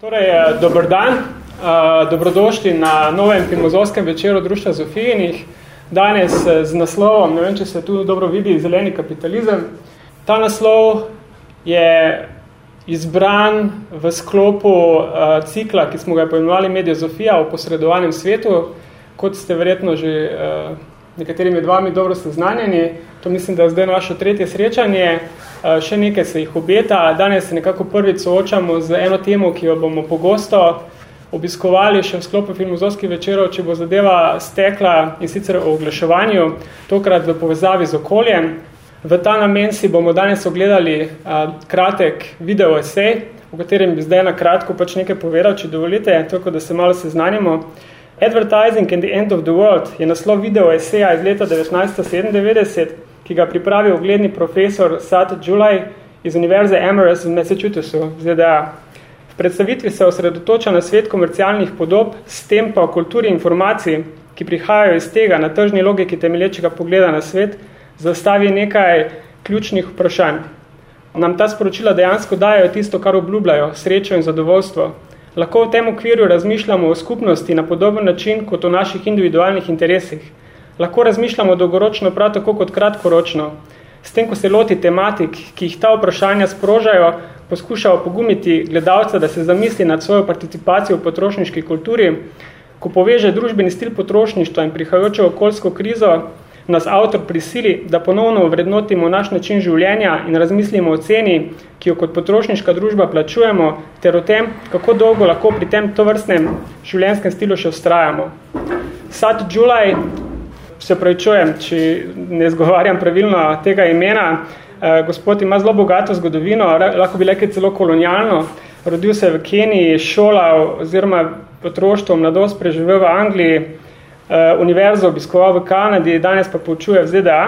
Torej, eh, dober dan, uh, dobrodošli na novem filmozovskem večeru Društva Zofijinih. Danes eh, z naslovom, ne vem, če se tu dobro vidi, zeleni kapitalizem. Ta naslov je izbran v sklopu cikla, ki smo ga poimenovali Media Zofija o posredovanjem svetu, kot ste verjetno že uh, nekateri med vami dobro seznanjeni. To mislim, da je zdaj naše tretje srečanje. Uh, še nekaj se jih obeta. Danes se nekako prvič soočamo z eno temo, ki jo bomo pogosto obiskovali še v sklopu filmozovskih večerov, če bo zadeva stekla in sicer o oglaševanju, tokrat v povezavi z okoljem. V ta namen si bomo danes ogledali uh, kratek video esej, v katerem bi zdaj na kratko pač nekaj povedal, če dovolite, tako da se malo seznanimo. Advertising and the End of the World je naslov video eseja iz leta 1997, ki ga pripravi ugledni profesor Sat Julaj iz Univerze Amherst v Massachusettsu, ZDA predstavitvi se osredotoča na svet komercialnih podob, s tem pa o kulturi informacij, ki prihajajo iz tega na tržni logiki temelječega pogleda na svet, zastavi nekaj ključnih vprašanj. Nam ta sporočila dejansko dajo tisto, kar obljubljajo, srečo in zadovoljstvo. Lahko v tem okviru razmišljamo o skupnosti na podoben način kot o naših individualnih interesih. Lahko razmišljamo dolgoročno prav tako kot kratkoročno. S tem, ko se loti tematik, ki jih ta vprašanja sprožajo, poskušal pogumiti gledalca, da se zamisli nad svojo participacijo v potrošniški kulturi, ko poveže družbeni stil potrošništva in prihajajočo okoljsko krizo, nas avtor prisili, da ponovno vrednotimo naš način življenja in razmislimo o ceni, ki jo kot potrošniška družba plačujemo, ter o tem, kako dolgo lahko pri tem tovrstnem življenjskem stilu še ustrajamo. Sad Julaj, se pravičujem, če ne zgovarjam pravilno tega imena, Eh, gospod ima zelo bogato zgodovino, lahko bi rekel celo kolonialno. Rodil se v Keniji, šola oziroma potroštvo, mladost preživel v Angliji, eh, univerzo obiskoval v Kanadi, danes pa poučuje v ZDA.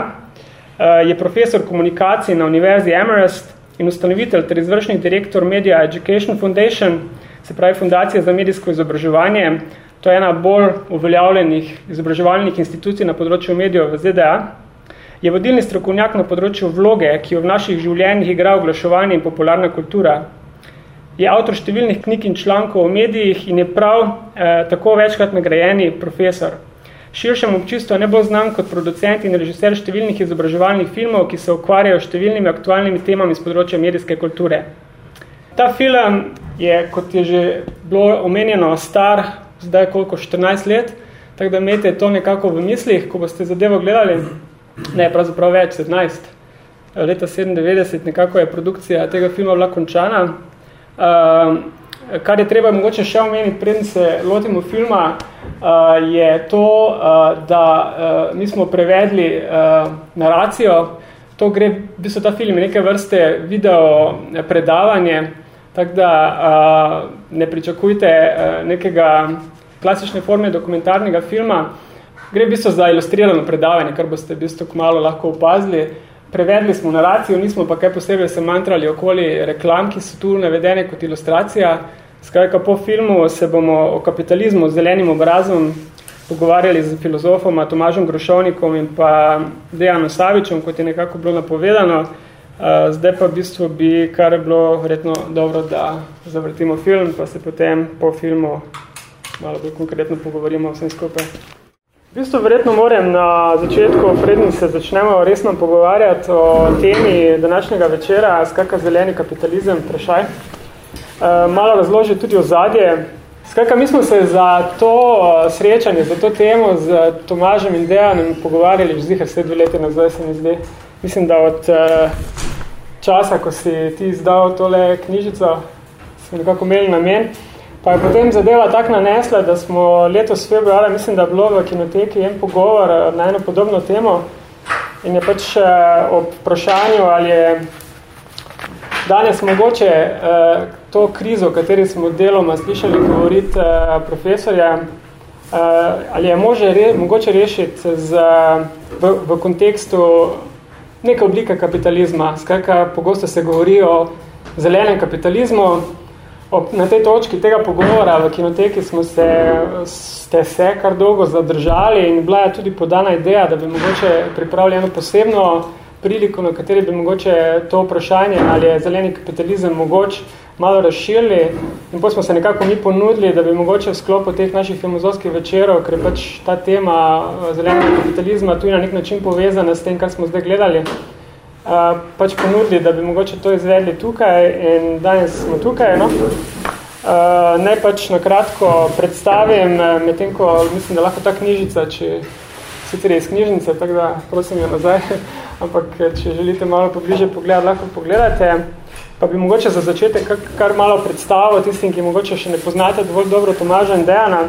Eh, je profesor komunikacij na univerzi Amherst in ustanovitelj ter izvršni direktor Media Education Foundation, se pravi fundacija za medijsko izobraževanje. To je ena bolj uveljavljenih izobraževalnih institucij na področju medijev v ZDA. Je vodilni strokovnjak na področju vloge, ki jo v naših življenjih igra oglaševanje in popularna kultura. Je avtor številnih knjig in člankov o medijih in je prav eh, tako večkrat nagrajeni profesor. Širšem občistvu ne bo znan kot producent in režiser številnih izobraževalnih filmov, ki se ukvarjajo številnimi aktualnimi temami z področja medijske kulture. Ta film je, kot je že bilo omenjeno, star zdaj koliko 14 let, tako da imete to nekako v mislih, ko boste zadevo gledali. Ne, pravzaprav več, 17. Leta 97 nekako je produkcija tega filma bila končana. Uh, kar je treba mogoče še omeniti, preden se lotimo filma, uh, je to, uh, da uh, mi smo prevedli uh, naracijo. To gre, v bistvu ta film je neke vrste video predavanje, tako da uh, ne pričakujte uh, nekega klasične forme dokumentarnega filma, Gre v bistvu za ilustrirano predavanje, kar boste v bistvu kmalo lahko opazili. Prevedli smo naracijo, nismo pa kaj posebej se mantrali okoli reklam, ki so tu navedene kot ilustracija. Skratka, po filmu se bomo o kapitalizmu z zelenim obrazom pogovarjali z filozofoma Tomažem Grošovnikom in pa Dejanom Savičem, kot je nekako bilo napovedano. Zdaj pa v bistvu bi, kar bilo vredno dobro, da zavrtimo film, pa se potem po filmu malo bolj konkretno pogovorimo vsem skupaj. V bistvu verjetno moram na začetku, prednji se začnemo resno pogovarjati o temi današnjega večera, skakaj zeleni kapitalizem, vprašaj. E, malo razloži tudi o zadje. Skakaj, mi smo se za to eh, srečanje, za to temo z Tomažem in Dejanom pogovarjali že zihar vse dve leti nazaj, se mi zdi. Mislim, da od uh, časa, ko si ti izdal tole knjižico, smo nekako imeli namen. Pa je potem zadeva tako nanesla, da smo letos februara, mislim, da je bilo v kinoteki en pogovor eh, na eno podobno temo in je pač uh, ob vprašanju, ali je danes mogoče uh, to krizo, v kateri smo deloma slišali govoriti uh, profesorja, uh, ali je može re, mogoče rešiti z, v, v kontekstu neke oblike kapitalizma. Skratka, pogosto se govori o zelenem kapitalizmu, Ob, na tej točki tega pogovora v kinoteki smo se, ste se kar dolgo zadržali in bila je tudi podana ideja, da bi mogoče pripravili eno posebno priliko, na kateri bi mogoče to vprašanje, ali je zeleni kapitalizem mogoč, malo razširili. In potem smo se nekako mi ponudili, da bi mogoče v sklopu teh naših filmozovskih večerov, ker je pač ta tema eh, zelenega kapitalizma tudi na nek način povezana s tem, kar smo zdaj gledali, uh, pač ponudili, da bi mogoče to izvedli tukaj in danes smo tukaj. No? Uh, naj pač na kratko predstavim, medtem ko mislim, da lahko ta knjižica, če sicer je iz knjižnice, tako da prosim jo nazaj, ampak če želite malo pobliže pogledati, lahko pogledate. Pa bi mogoče za začetek kar, kar malo predstavil tistim, ki mogoče še ne poznate dovolj dobro Tomaža in Dejana.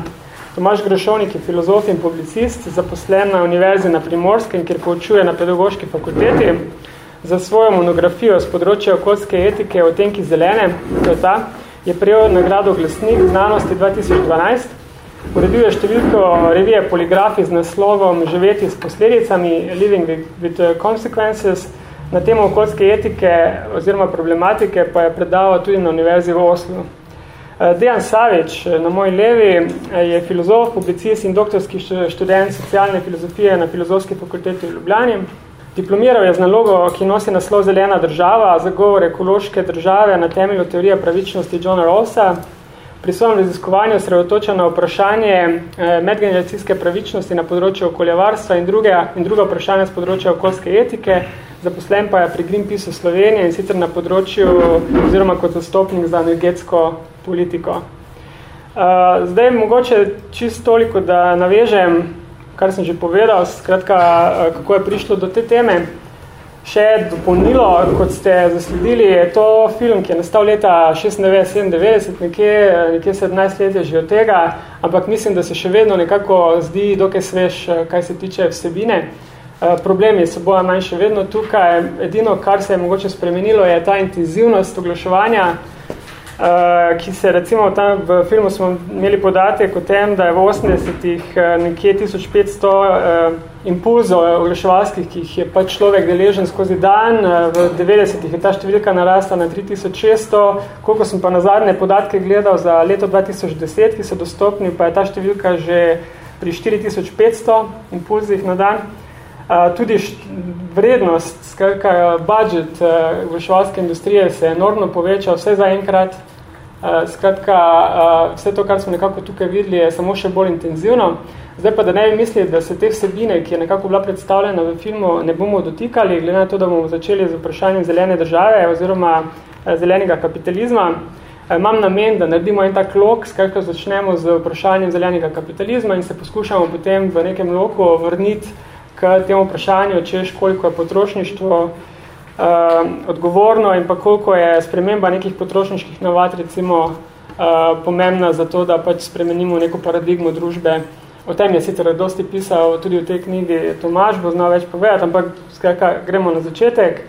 Tomaž Grešovnik je filozof in publicist, zaposlen na Univerzi na Primorskem, kjer poučuje na pedagoški fakulteti. Za svojo monografijo z področja okoljske etike o tenki zelene, to je ta, je prejel nagrado Glasnik znanosti 2012. Ureduje številko revije Poligrafi z naslovom Živeti s posledicami, Living with Consequences, Na temo okoljske etike oziroma problematike pa je predaval tudi na Univerzi v Oslu. Eh, Dejan Savič, eh, na moji levi, eh, je filozof, publicist in doktorski študent socialne filozofije na Filozofski fakulteti v Ljubljani. Diplomiral je z nalogo, ki nosi naslov Zelena država, zagovor ekološke države na temelju teorije pravičnosti Johna Rawlsa. Pri svojem raziskovanju sredotoča na vprašanje medgeneracijske pravičnosti na področju okoljevarstva in, druge, in druga vprašanja z področja okoljske etike, zaposlen pa je pri Greenpeace Slovenije in sicer na področju oziroma kot zastopnik za energetsko politiko. Uh, zdaj mogoče čisto toliko, da navežem, kar sem že povedal, skratka, uh, kako je prišlo do te teme. Še dopolnilo, kot ste zasledili, je to film, ki je nastal leta 96-97, nekje, nekje 17 let je že od tega, ampak mislim, da se še vedno nekako zdi dokaj svež, kaj se tiče vsebine. Eh, problemi so boja manj še vedno tukaj. Edino, kar se je mogoče spremenilo, je ta intenzivnost oglaševanja, eh, ki se recimo tam v filmu smo imeli podatek o tem, da je v 80-ih eh, nekje 1500 impulzov oglaševalskih, ki jih je pač človek deležen skozi dan, v 90-ih je ta številka narasla na 3600, koliko sem pa na zadnje podatke gledal za leto 2010, ki so dostopni, pa je ta številka že pri 4500 impulzih na dan tudi vrednost, skratka, budget uh, vrševalske industrije se je enormno povečal, vse za enkrat. Uh, skratka, uh, vse to, kar smo nekako tukaj videli, je samo še bolj intenzivno. Zdaj pa, da ne bi mislili, da se te vsebine, ki je nekako bila predstavljena v filmu, ne bomo dotikali, glede na to, da bomo začeli z vprašanjem zelene države oziroma uh, zelenega kapitalizma. Uh, imam namen, da naredimo en tak lok, skratka, začnemo z vprašanjem zelenega kapitalizma in se poskušamo potem v nekem loku vrniti k temu vprašanju, češ koliko je potrošništvo uh, odgovorno in pa koliko je sprememba nekih potrošniških navad recimo uh, pomembna za to, da pač spremenimo neko paradigmo družbe. O tem je sicer dosti pisal tudi v tej knjigi Tomaž, bo znal več povedati, ampak skratka, gremo na začetek.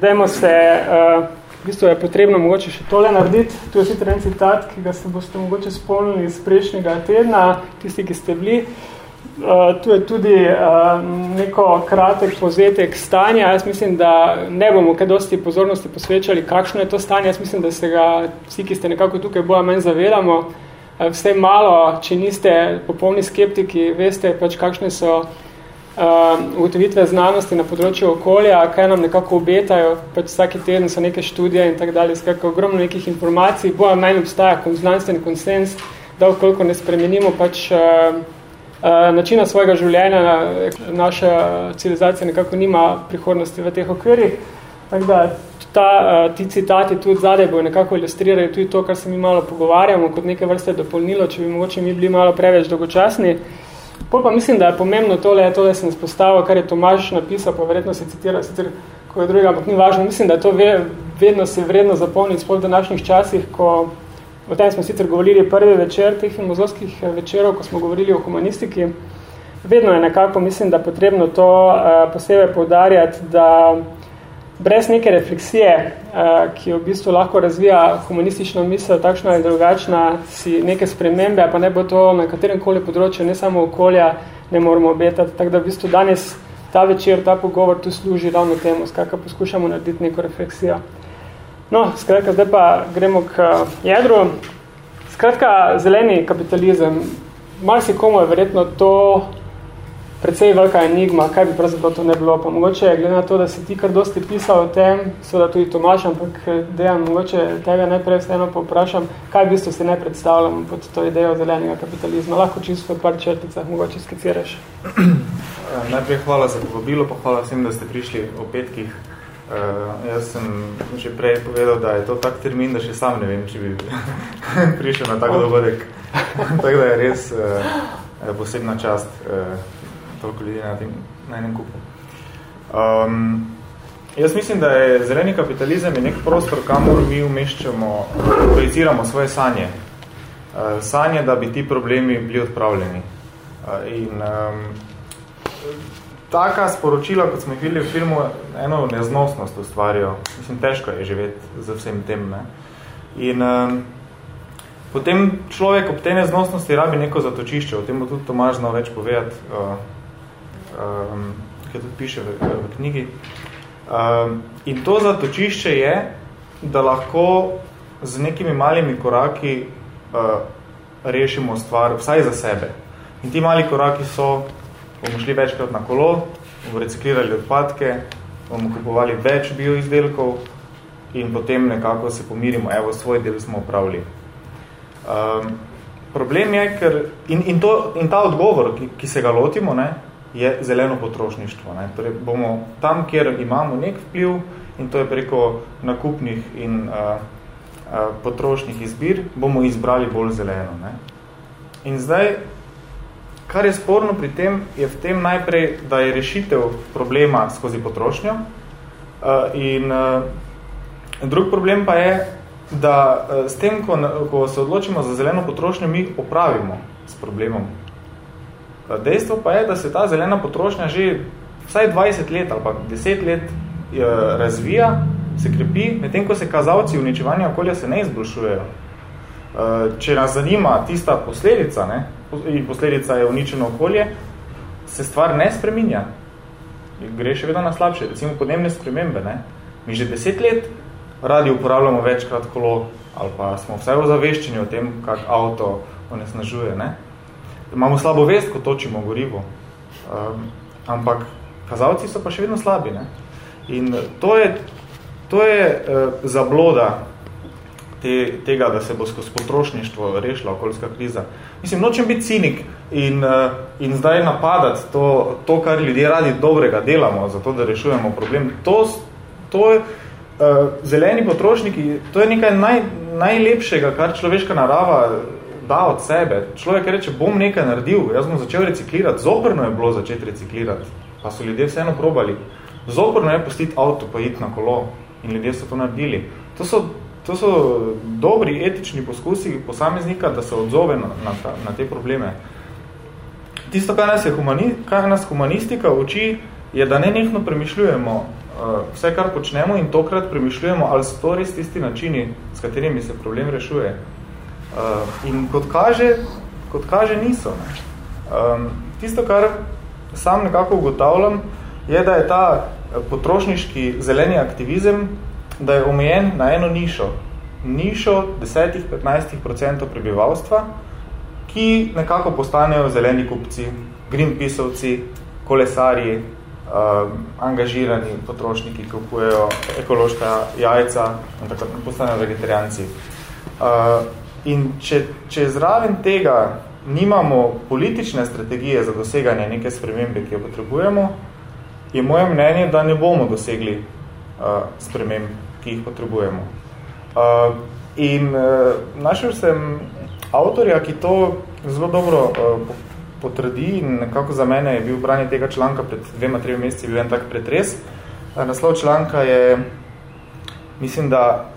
Dajmo se, uh, v bistvu je potrebno mogoče še tole narediti. Tu je sicer en citat, ki ga se boste mogoče spomnili iz prejšnjega tedna, tisti, ki ste bili. Uh, Uh, tu je tudi uh, neko kratek povzetek stanja. Jaz mislim, da ne bomo kaj dosti pozornosti posvečali, kakšno je to stanje. Jaz mislim, da se ga vsi, ki ste nekako tukaj boja menj zavedamo. Uh, vse malo, če niste popolni skeptiki, veste pač kakšne so ugotovitve znanosti na področju okolja, kaj nam nekako obetajo, pač vsaki teden so neke študije in tak dalje, skakaj ogromno nekih informacij, boja menj obstaja znanstveni konsens, da okoliko ne spremenimo pač uh, Eh, načina svojega življenja, naša civilizacija nekako nima prihodnosti v teh okvirih. Tako da ta, eh, ti citati tudi zadaj bojo nekako ilustrirali tudi to, kar se mi malo pogovarjamo, kot neke vrste dopolnilo, če bi mogoče mi bili malo preveč dolgočasni. Pol pa mislim, da je pomembno tole, tole sem spostavil, kar je Tomaž napisal, pa verjetno se citira sicer ko je drugega, ampak ni važno. Mislim, da je to vedno se vredno zapolniti spol v današnjih časih, ko O tem smo sicer govorili prvi večer teh filmozovskih eh, večerov, ko smo govorili o humanistiki. Vedno je nekako, mislim, da potrebno to uh, posebej poudarjati, da brez neke refleksije, uh, ki v bistvu lahko razvija humanistično misel, takšna ali drugačna, si neke spremembe, pa ne bo to na katerem koli področju, ne samo okolja, ne moramo obetati. Tako da v bistvu danes ta večer, ta pogovor tu služi ravno temu, skakaj poskušamo narediti neko refleksijo. No, skratka, zdaj pa gremo k jedru. Skratka, zeleni kapitalizem. Malo si komu je verjetno to precej velika enigma, kaj bi pravzaprav to ne bilo. Pa mogoče, glede na to, da si ti kar dosti pisal o tem, seveda tudi Tomaš, ampak eh, dejan, mogoče tega najprej vseeno poprašam, kaj v bistvu si ne predstavljam pod to idejo zelenega kapitalizma. Lahko čisto v par črticah mogoče skiciraš. Najprej hvala za povabilo, pa hvala vsem, da ste prišli o petkih. Uh, jaz sem že prej povedal, da je to tak termin, da še sam ne vem, če bi prišel na tak dogodek. Tako da je res uh, posebna čast uh, toliko ljudi na, tem, na enem kupu. Um, jaz mislim, da je zeleni kapitalizem je nek prostor, kamor mi umeščamo, projiciramo svoje sanje. Uh, sanje, da bi ti problemi bili odpravljeni. Uh, in um, taka sporočila, kot smo jih videli v filmu, eno neznosnost ustvarjajo. Mislim, težko je živeti za vsem tem. Ne? In um, potem človek ob te neznosnosti rabi neko zatočišče. O tem bo tudi Tomaž znal več povedati. Uh, um, ki tudi piše v, v knjigi. Um, in to zatočišče je, da lahko z nekimi malimi koraki uh, rešimo stvar vsaj za sebe. In ti mali koraki so, bomo šli večkrat na kolo, bomo reciklirali odpadke, bomo kupovali več bioizdelkov in potem nekako se pomirimo, evo, svoj del smo upravili. Um, problem je, ker, in, in, to, in ta odgovor, ki, ki se ga lotimo, ne, je zeleno potrošništvo. Ne. Torej bomo tam, kjer imamo nek vpliv, in to je preko nakupnih in uh, uh, potrošnih izbir, bomo izbrali bolj zeleno. Ne. In zdaj, kar je sporno pri tem, je v tem najprej, da je rešitev problema skozi potrošnjo uh, in uh, drug problem pa je, da uh, s tem, ko, ko se odločimo za zeleno potrošnjo, mi opravimo s problemom Dejstvo pa je, da se ta zelena potrošnja že vsaj 20 let ali pa 10 let eh, razvija, se krepi, medtem ko se kazalci uničevanja okolja se ne izboljšujejo. Eh, če nas zanima tista posledica, ne, in posledica je uničeno okolje, se stvar ne spreminja. Gre še vedno na slabše, recimo podnebne spremembe. Ne. Mi že 10 let radi uporabljamo večkrat kolo, ali pa smo vsaj v zaveščenju o tem, kak avto onesnažuje. Ne imamo slabo vest, ko točimo gorivo. Um, ampak kazalci so pa še vedno slabi. Ne? In to je, to je uh, zabloda te, tega, da se bo skozi potrošništvo rešila okoljska kriza. Mislim, nočem biti cinik in, uh, in zdaj napadati to, to, kar ljudje radi dobrega delamo, zato da rešujemo problem. To, to je, uh, zeleni potrošniki, to je nekaj naj, najlepšega, kar človeška narava da od sebe. Človek reče, bom nekaj naredil, jaz bom začel reciklirati. Zoprno je bilo začeti reciklirati, pa so ljudje vseeno probali. Zoprno je pustiti avto pa iti na kolo in ljudje so to naredili. To so, to so dobri etični poskusi posameznika, da se odzove na, na, ta, na te probleme. Tisto, kar nas, je humani, kar nas humanistika uči, je, da ne nekno premišljujemo uh, vse, kar počnemo in tokrat premišljujemo, ali so to res tisti načini, s katerimi se problem rešuje. Uh, in kot kaže, kot kaže niso. Ne. Um, tisto, kar sam nekako ugotavljam, je, da je ta eh, potrošniški zeleni aktivizem, da je omejen na eno nišo. Nišo 10-15% prebivalstva, ki nekako postanejo zeleni kupci, greenpeaceovci, kolesarji, uh, angažirani potrošniki, ki kupujejo ekološka jajca in tako postanejo vegetarijanci. Uh, In če, če zraven tega nimamo politične strategije za doseganje neke spremembe, ki jo potrebujemo, je moje mnenje, da ne bomo dosegli uh, sprememb, ki jih potrebujemo. Uh, in uh, našel sem avtorja, ki to zelo dobro uh, potrdi in nekako za mene je bil branje tega članka pred dvema, tremi meseci bil en tak pretres. Uh, naslov članka je, mislim, da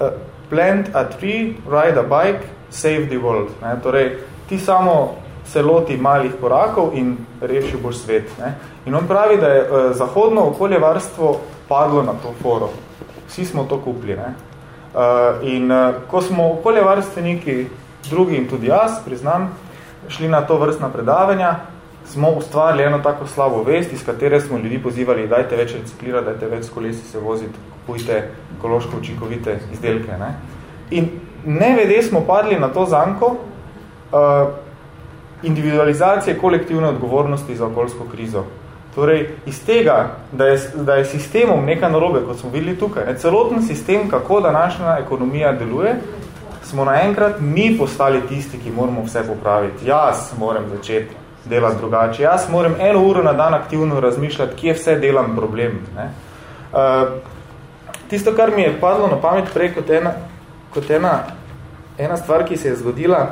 uh, plant a tree, ride a bike, save the world. Ne? Torej, ti samo se loti malih korakov in reši boš svet. Ne? In on pravi, da je eh, zahodno okoljevarstvo padlo na to foro. Vsi smo to kupili. Ne? Uh, in uh, ko smo okoljevarstveniki, drugi in tudi jaz, priznam, šli na to vrstna predavanja, smo ustvarili eno tako slabo vest, iz katere smo ljudi pozivali, dajte več reciklirati, dajte več s kolesi se voziti, kupujte ekološko učinkovite izdelke. Ne? In ne vede smo padli na to zanko, uh, individualizacije kolektivne odgovornosti za okoljsko krizo. Torej, iz tega, da je, da je sistemom neka narobe, kot smo videli tukaj, ne, celoten sistem, kako današnja ekonomija deluje, smo naenkrat mi postali tisti, ki moramo vse popraviti. Jaz moram začeti delati drugače. Jaz moram eno uro na dan aktivno razmišljati, kje vse delam problem. Ne. Uh, tisto, kar mi je padlo na pamet prej kot ena, kot ena, ena stvar, ki se je zgodila,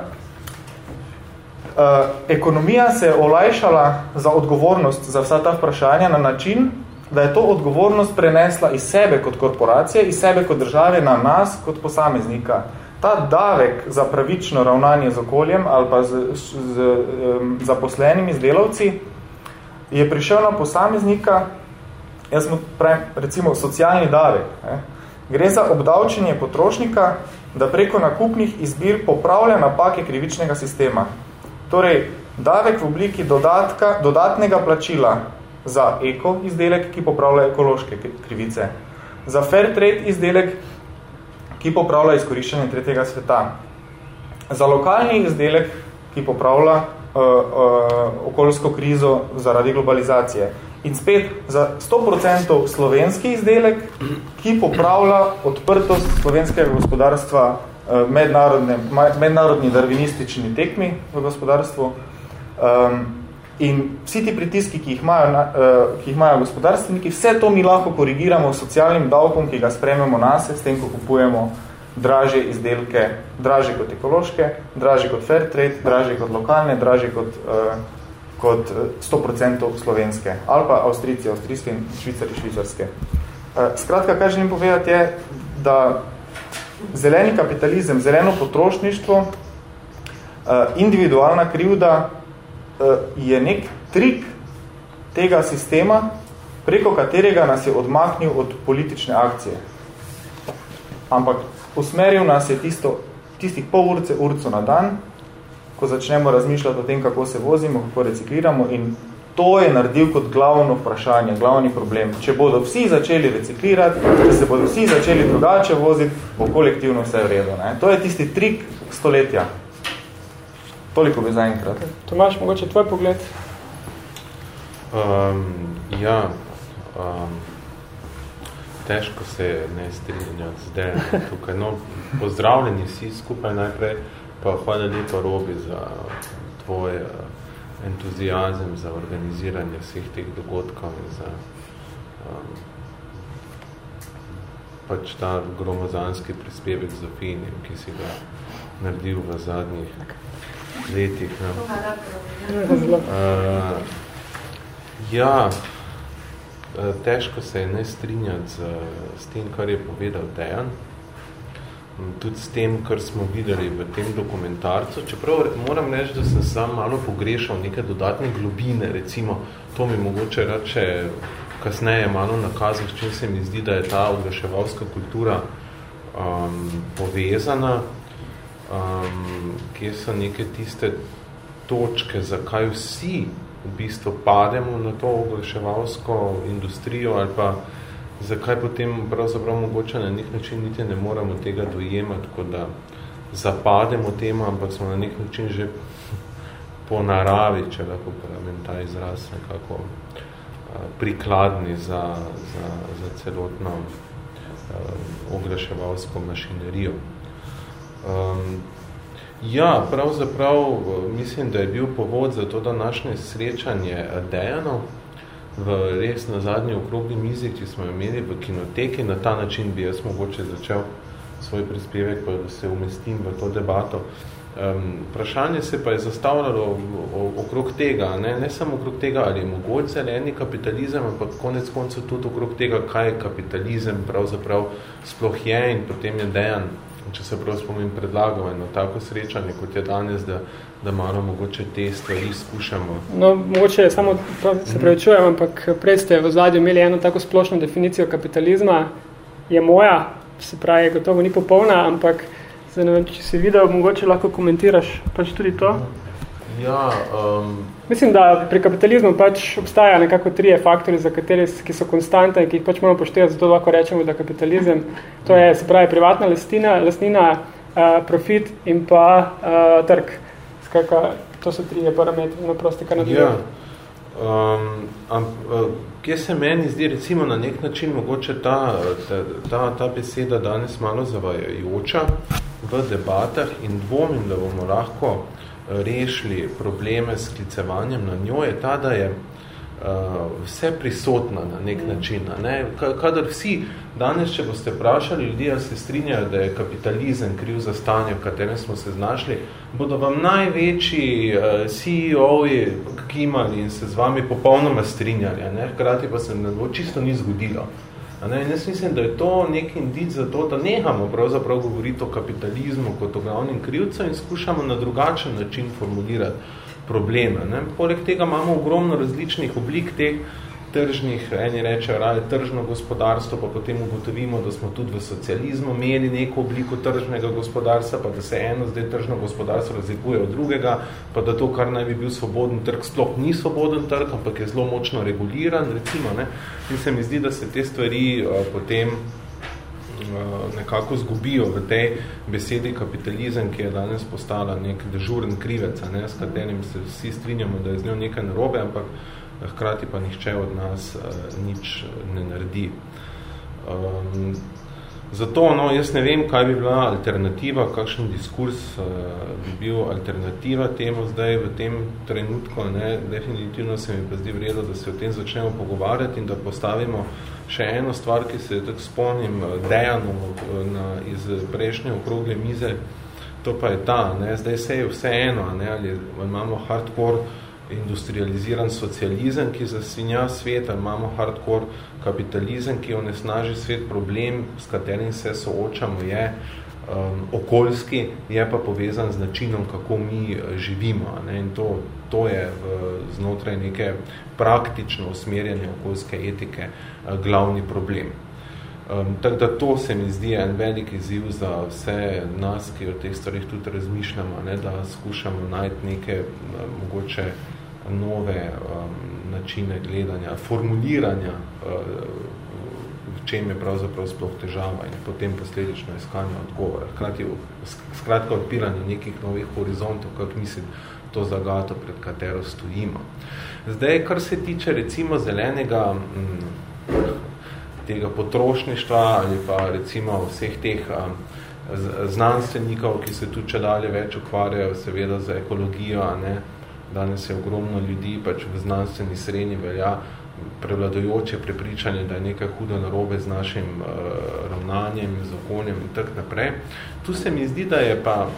ekonomija se je olajšala za odgovornost za vsa ta vprašanja na način, da je to odgovornost prenesla iz sebe kot korporacije, iz sebe kot države na nas kot posameznika. Ta davek za pravično ravnanje z okoljem ali pa z, z, z um, zaposlenimi z delavci je prišel na posameznika, jaz smo pravim, recimo socialni davek. Ne? Gre za obdavčenje potrošnika, da preko nakupnih izbir popravlja napake krivičnega sistema. Torej, davek v obliki dodatka, dodatnega plačila za eko izdelek, ki popravlja ekološke krivice, za fair trade izdelek, ki popravlja izkoriščanje tretjega sveta, za lokalni izdelek, ki popravlja uh, uh, okoljsko krizo zaradi globalizacije. In spet za 100% slovenski izdelek, ki popravlja odprtost slovenskega gospodarstva mednarodni darvinistični tekmi v gospodarstvu. Um, in vsi ti pritiski, ki jih, imajo, uh, ki jih imajo gospodarstveniki, vse to mi lahko korigiramo s socialnim davkom, ki ga sprememo nas, s tem, ko kupujemo draže izdelke, draže kot ekološke, draže kot fair trade, draže kot lokalne, draže kot, uh, kot 100% slovenske, ali pa avstrici, avstrijske in švicari, švicarske. Uh, skratka, kaj želim povedati je, da zeleni kapitalizem, zeleno potrošništvo, eh, individualna krivda eh, je nek trik tega sistema, preko katerega nas je odmahnil od politične akcije. Ampak usmeril nas je tisto, tistih pol urce, urco na dan, ko začnemo razmišljati o tem, kako se vozimo, kako recikliramo in to je naredil kot glavno vprašanje, glavni problem. Če bodo vsi začeli reciklirati, če se bodo vsi začeli drugače voziti, bo kolektivno vse vredo. Ne? To je tisti trik stoletja. Toliko bi zaenkrat. Tomaš, mogoče tvoj pogled? Um, ja, um, težko se ne strinjati zdaj tukaj. No, pozdravljeni vsi skupaj najprej, pa hvala lepa Robi za tvoje entuzijazem za organiziranje vseh teh dogodkov in za um, pač ta gromozanski prispevek z Zofijem, ki si ga naredil v zadnjih letih. No. Uh, ja, uh, težko se je ne strinjati z, z tem, kar je povedal Dejan tudi s tem, kar smo videli v tem dokumentarcu. Čeprav moram reči, da sem sam malo pogrešal neke dodatne globine, recimo, to mi mogoče reče kasneje malo nakazal, s čim se mi zdi, da je ta oglaševalska kultura um, povezana, um, kje so neke tiste točke, zakaj vsi v bistvu pademo na to oglaševalsko industrijo ali pa zakaj potem pravzaprav mogoče na nek način niti ne moramo tega dojemati, kot da zapademo temu, ampak smo na nek način že po naravi, če lahko pravim ta izraz, nekako prikladni za, za, za celotno uh, oglaševalsko mašinerijo. Um, ja, pravzaprav mislim, da je bil povod za to današnje srečanje Dejanov, v res na zadnji okrogli mizi, ki smo imeli v kinoteki, na ta način bi jaz mogoče začel svoj prispevek, pa da se umestim v to debato. Um, vprašanje se pa je zastavljalo okrog tega, ne, ne samo okrog tega, ali je mogoče zeleni kapitalizem, ampak konec koncev tudi okrog tega, kaj kapitalizem pravzaprav sploh je in potem je dejan če se prav spomnim, predlagal eno tako srečanje, kot je danes, da, da malo mogoče te stvari skušamo. No, mogoče samo prav, se pravičujem, ampak prej ste v zadnjem imeli eno tako splošno definicijo kapitalizma, je moja, se pravi, gotovo ni popolna, ampak zdaj ne vem, če si videl, mogoče lahko komentiraš pač tudi to. Ja, um, Mislim, da pri kapitalizmu pač obstaja nekako trije faktori, za kateri, ki so konstante in ki jih pač moramo poštevati, zato lahko rečemo, da kapitalizem, to je, se pravi, privatna lastnina, lastnina uh, profit in pa uh, trg. Skakaj, To so trije parametri, no prosti, kar Ja. Um, am, uh, kje se meni zdi recimo na nek način mogoče ta, ta, ta, ta beseda danes malo zavajajoča v debatah in dvomim, da bomo lahko rešili probleme s klicevanjem na njo, je ta, da je uh, vse prisotna na nek način. Ne? Kadar vsi danes, če boste vprašali ljudi, ali se strinjajo, da je kapitalizem kriv za stanje, v katerem smo se znašli, bodo vam največji uh, CEO-ji kimali in se z vami popolnoma strinjali. Ne? Hkrati pa se ne bo čisto ni zgodilo. Ne, in jaz mislim, da je to nek indic za to, da nehamo pravzaprav govoriti o kapitalizmu kot o glavnem krivcu in skušamo na drugačen način formulirati probleme. Ne. Poleg tega imamo ogromno različnih oblik teh tržnih, eni rečejo raje tržno gospodarstvo, pa potem ugotovimo, da smo tudi v socializmu imeli neko obliko tržnega gospodarstva, pa da se eno zdaj tržno gospodarstvo razlikuje od drugega, pa da to, kar naj bi bil svoboden trg, sploh ni svoboden trg, ampak je zelo močno reguliran, recimo. Ne? In se mi zdi, da se te stvari uh, potem uh, nekako zgubijo v tej besedi kapitalizem, ki je danes postala nek dežuren krivec, ne, s katerim se vsi strinjamo, da je z njo nekaj narobe, ampak hkrati pa nihče od nas uh, nič ne naredi. Um, zato, no, jaz ne vem, kaj bi bila alternativa, kakšen diskurs uh, bi bil alternativa temu zdaj v tem trenutku. Ne, definitivno se mi pa zdi vredo, da se o tem začnemo pogovarjati in da postavimo še eno stvar, ki se tako spomnim dejanom na, iz prejšnje okrogle mize, to pa je ta, ne, zdaj se je vse eno, ne, ali imamo hardcore industrializiran socializem, ki zasvinja svet, imamo hardcore kapitalizem, ki onesnaži svet. Problem, s katerim se soočamo, je um, okoljski, je pa povezan z načinom, kako mi uh, živimo. Ne? In to, to je v, znotraj neke praktično usmerjanje okoljske etike uh, glavni problem. Um, tako da to se mi zdi en velik izziv za vse nas, ki o teh stvarih tudi razmišljamo, ne? da skušamo najti neke uh, mogoče nove um, načine gledanja, formuliranja, uh, v čem je pravzaprav sploh težava in potem posledično iskanje odgovora. Hkrati skratka odpiranje nekih novih horizontov, kako mislim, to zagato, pred katero stojimo. Zdaj, kar se tiče recimo zelenega m, mm, tega potrošništva ali pa recimo vseh teh um, znanstvenikov, ki se tudi če dalje več ukvarjajo seveda za ekologijo, a ne, danes je ogromno ljudi, pač v znanstveni srednji velja prevladojoče prepričanje, da je nekaj hudo narobe z našim uh, ravnanjem, z okoljem in tak naprej. Tu se mi zdi, da je pa,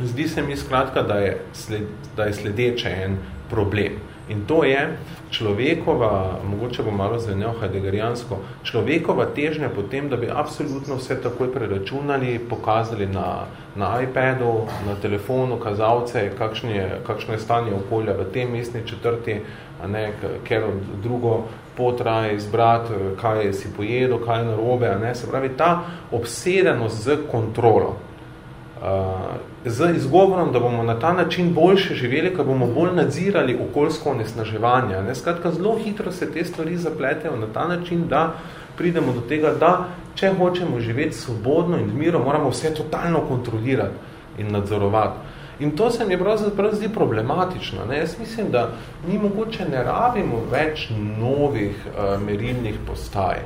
zdi se mi skratka, da je, sled, da je sledeče en problem. In to je človekova, mogoče bo malo zvenjal hajdegarijansko, človekova težnja potem, da bi absolutno vse takoj preračunali, pokazali na, na iPadu, na telefonu, kazalce, kakšno je, kakšno je stanje okolja v tem mestni četrti, a ne, ker drugo pot raje izbrati, kaj si pojedel, kaj je narobe, a ne, se pravi, ta obsedenost z kontrolo, z izgovorom, da bomo na ta način boljše živeli, ker bomo bolj nadzirali okoljsko onesnaževanje. Ne? Skratka, zelo hitro se te stvari zapletejo na ta način, da pridemo do tega, da če hočemo živeti svobodno in miro, moramo vse totalno kontrolirati in nadzorovati. In to se mi pravzaprav zdi problematično. Ne? Jaz mislim, da mi mogoče ne rabimo več novih uh, merilnih postaj.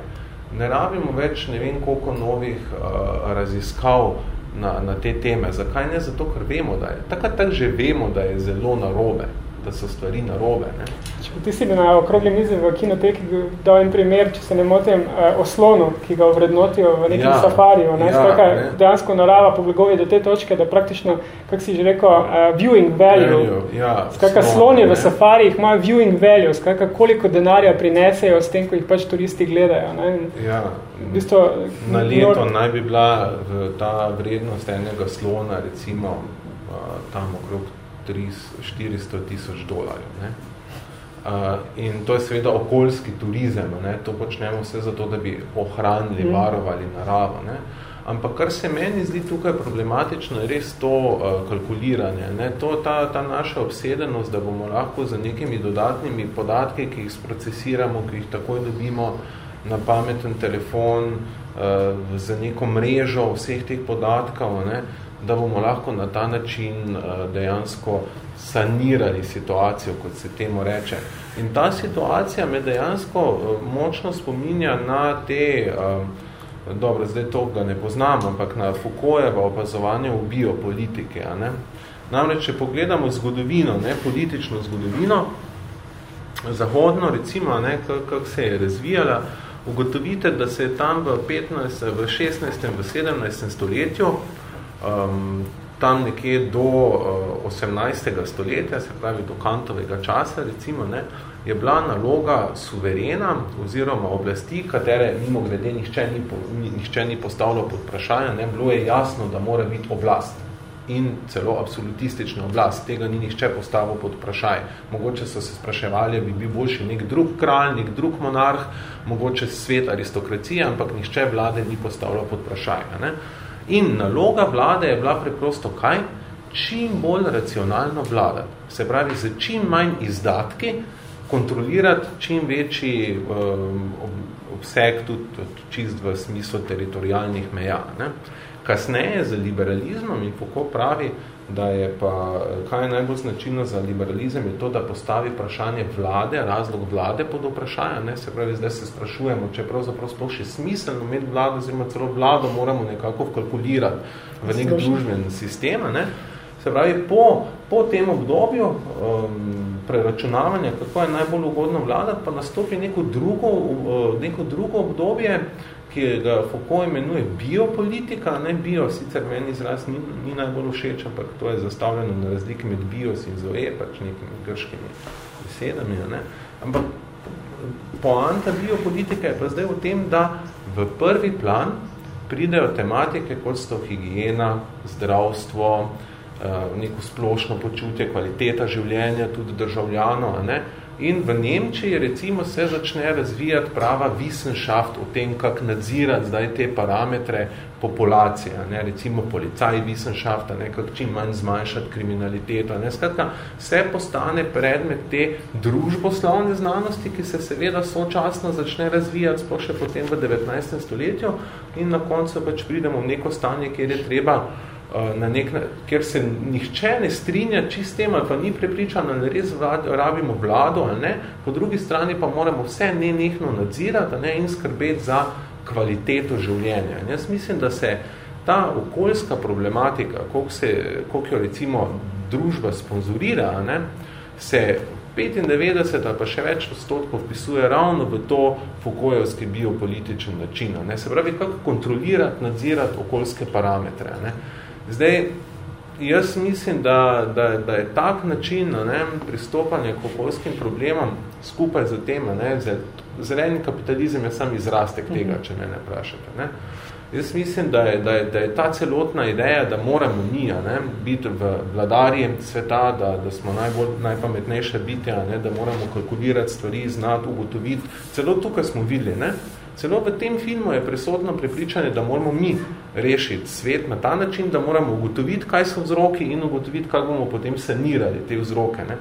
Ne rabimo več ne vem koliko novih uh, raziskav na, na te teme. Zakaj ne? Zato, ker vemo, da je. Takrat tak že vemo, da je zelo narobe, da so stvari narobe. Ne? Če ti si na okrogli mizi v kinoteki dal en primer, če se ne motim, eh, oslonu, ki ga vrednotijo v nekem ja, safariju. Ne? Ja, Skakaj, ne? Dejansko narava poblegovi do te točke, da praktično, kak si že rekel, uh, viewing value. value ja, Skakaj, sloni v safarijih imajo viewing value, skakaj, koliko denarja prinesejo s tem, ko jih pač turisti gledajo. Ne? Ja. V bistvu, na leto naj bi bila ta vrednost enega slona, recimo, uh, tam okrog 400 tisoč dolarjev. Ne? Uh, in to je seveda okoljski turizem, ne? to počnemo vse zato, da bi ohranili, mm. varovali naravo. Ne? Ampak kar se meni zdi tukaj problematično, je res to uh, kalkuliranje. Ne? To ta, ta naša obsedenost, da bomo lahko za nekimi dodatnimi podatki, ki jih sprocesiramo, ki jih takoj dobimo na pameten telefon, uh, za neko mrežo vseh teh podatkov, ne? Da bomo lahko na ta način dejansko sanirali situacijo, kot se temu reče. In ta situacija me dejansko močno spominja na te, dobro, zdaj to ga ne poznam, ampak na Foucaultova opazovanje v biopolitike. A ne? Namreč, če pogledamo zgodovino, ne, politično zgodovino, zahodno, recimo, ne, kako se je razvijala, ugotovite, da se je tam v, 15, v 16. v 17. stoletju, um, tam nekje do uh, 18. stoletja, se pravi do kantovega časa, recimo, ne, je bila naloga suverena oziroma oblasti, katere mimo glede nihče ni, nihče ni postavilo pod vprašanje, ne, bilo je jasno, da mora biti oblast in celo absolutistična oblast. Tega ni nihče postavil pod vprašaj. Mogoče so se spraševali, bi bil boljši nek drug kralj, nek drug monarh, mogoče svet aristokracije, ampak nihče vlade ni postavljal pod vprašaj. Ne? In naloga vlade je bila preprosto kaj? Čim bolj racionalno vladati. Se pravi, za čim manj izdatki kontrolirati čim večji um, obseg tudi čist v smislu teritorijalnih meja. Ne? Kasneje z liberalizmom in Foucault pravi, da je pa, kaj je najbolj značilno za liberalizem, je to, da postavi vprašanje vlade, razlog vlade pod vprašanje, ne, se pravi, zdaj se sprašujemo, če pravzaprav sploh še smiselno imeti vlado, oziroma celo vlado moramo nekako vkalkulirati v nek družben sistem, ne. se pravi, po, po tem obdobju um, preračunavanja, kako je najbolj ugodno vladati, pa nastopi neko drugo, uh, neko drugo obdobje, ki ga Foucault imenuje biopolitika, ne bio, sicer meni izraz ni, ni najbolj všeč, ampak to je zastavljeno na razlike med bios in zoe, pač nekimi grškimi besedami, ne? ampak poanta biopolitika je pa zdaj v tem, da v prvi plan pridejo tematike, kot sto higijena, zdravstvo, eh, neko splošno počutje, kvaliteta življenja, tudi državljano, ne? In v Nemčiji recimo se začne razvijati prava Wissenschaft o tem, kako nadzirati zdaj te parametre populacije, ne, recimo policaj Wissenschaft, ne, kako čim manj zmanjšati kriminaliteto. Ne. Skratka, vse postane predmet te družboslovne znanosti, ki se seveda sočasno začne razvijati, sploh še potem v 19. stoletju in na koncu pač pridemo v neko stanje, kjer je treba Eh, na nek, ker se nihče ne strinja čist tem, ali pa ni prepričan, ali res vlad, rabimo vlado ali ne, po drugi strani pa moramo vse nenehno nadzirati ne, in skrbeti za kvaliteto življenja. In jaz mislim, da se ta okoljska problematika, koliko, se, koliko jo recimo družba sponzorira, ne, se 95 ali pa še več odstotkov vpisuje ravno v to Foucaultovski biopolitičen način. Ne. Se pravi, kako kontrolirati, nadzirati okoljske parametre. Ne. Zdaj, jaz mislim, da, da, da je tak način ne, pristopanja k okoljskim problemom skupaj z tem, ne, zeleni kapitalizem je sam izrastek tega, če me ne vprašate. Ne. Jaz mislim, da je, da, je, da je ta celotna ideja, da moramo mi ne, biti v vladarji sveta, da, da smo najbolj, najpametnejše bitja, ne, da moramo kalkulirati stvari, znati, ugotoviti. Celo tukaj smo videli, ne, Celo v tem filmu je presodno prepričanje, da moramo mi rešiti svet na ta način, da moramo ugotoviti, kaj so vzroki in ugotoviti, kako bomo potem sanirali te vzroke. Ne?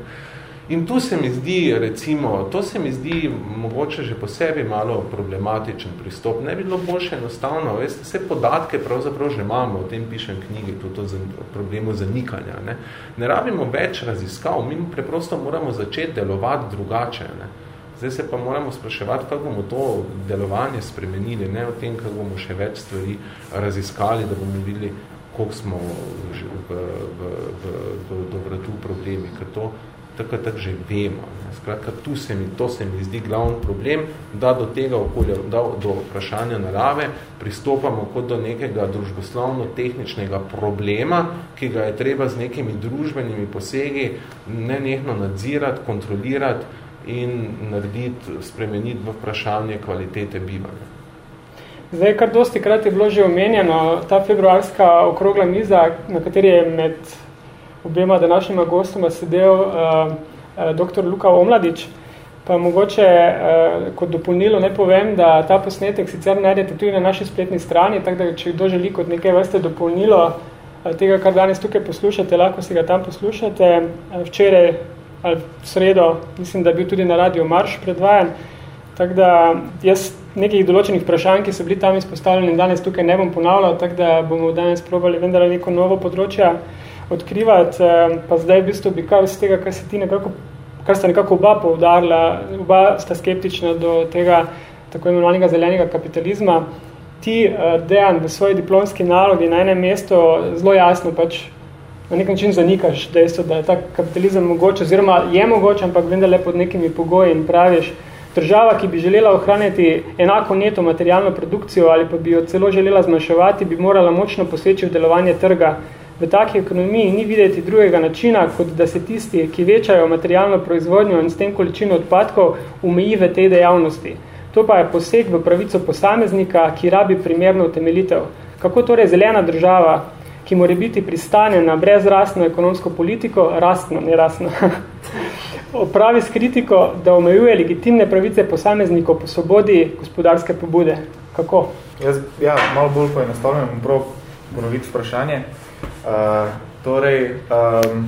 In tu se mi zdi, recimo, to se mi zdi mogoče že po sebi malo problematičen pristop. Ne bi bilo boljše enostavno, veste, vse podatke pravzaprav že imamo, o tem pišem knjigi, tudi o problemu zanikanja. Ne? ne rabimo več raziskav, mi preprosto moramo začeti delovati drugače. Ne? Zdaj se pa moramo spraševati, kako bomo to delovanje spremenili, ne o tem, kako bomo še več stvari raziskali, da bomo videli, koliko smo v, v, v, v, v, do vratu problemi, ker to tako tak že vemo. Ne. Skratka, tu se mi, to se mi zdi glavni problem, da do tega okolja, da do vprašanja narave pristopamo kot do nekega družboslovno-tehničnega problema, ki ga je treba z nekimi družbenimi posegi nenehno nadzirati, kontrolirati, in narediti, spremeniti v vprašanje kvalitete bivanja. Zdaj, kar dosti krat je bilo že omenjeno, ta februarska okrogla miza, na kateri je med obema današnjima gostoma sedel uh, uh, dr. Luka Omladič, pa mogoče uh, kot dopolnilo ne povem, da ta posnetek sicer najdete tudi na naši spletni strani, tako da če kdo želi kot nekaj vrste dopolnilo uh, tega, kar danes tukaj poslušate, lahko si ga tam poslušate. Uh, včeraj ali v sredo, mislim, da je bil tudi na radio Marš predvajan. Tako da jaz nekih določenih vprašanj, ki so bili tam izpostavljeni, danes tukaj ne bom ponavljal, tako da bomo danes probali vendar neko novo področje odkrivati, eh, pa zdaj v bistvu bi kar iz tega, kar se ti nekako, kar sta nekako oba poudarila, oba sta skeptična do tega tako imenovanega zelenega kapitalizma, ti uh, dejan v svoji diplomski nalogi na enem mestu zelo jasno pač na nek način zanikaš dejstvo, da je ta kapitalizem mogoče, oziroma je mogoče, ampak vendar le pod nekimi pogoji in praviš, država, ki bi želela ohraniti enako neto materialno produkcijo ali pa bi jo celo želela zmanjševati, bi morala močno poseči v delovanje trga. V taki ekonomiji ni videti drugega načina, kot da se tisti, ki večajo materialno proizvodnjo in s tem količino odpadkov, umeji v tej dejavnosti. To pa je poseg v pravico posameznika, ki rabi primerno utemeljitev. Kako torej zelena država, ki mora biti pristane na brezrastno ekonomsko politiko, rastno, ne rastno, opravi s kritiko, da omejuje legitimne pravice posameznikov po svobodi gospodarske pobude. Kako? Jaz, ja, malo bolj poenostavljam, prav ponoviti vprašanje. Uh, torej, um,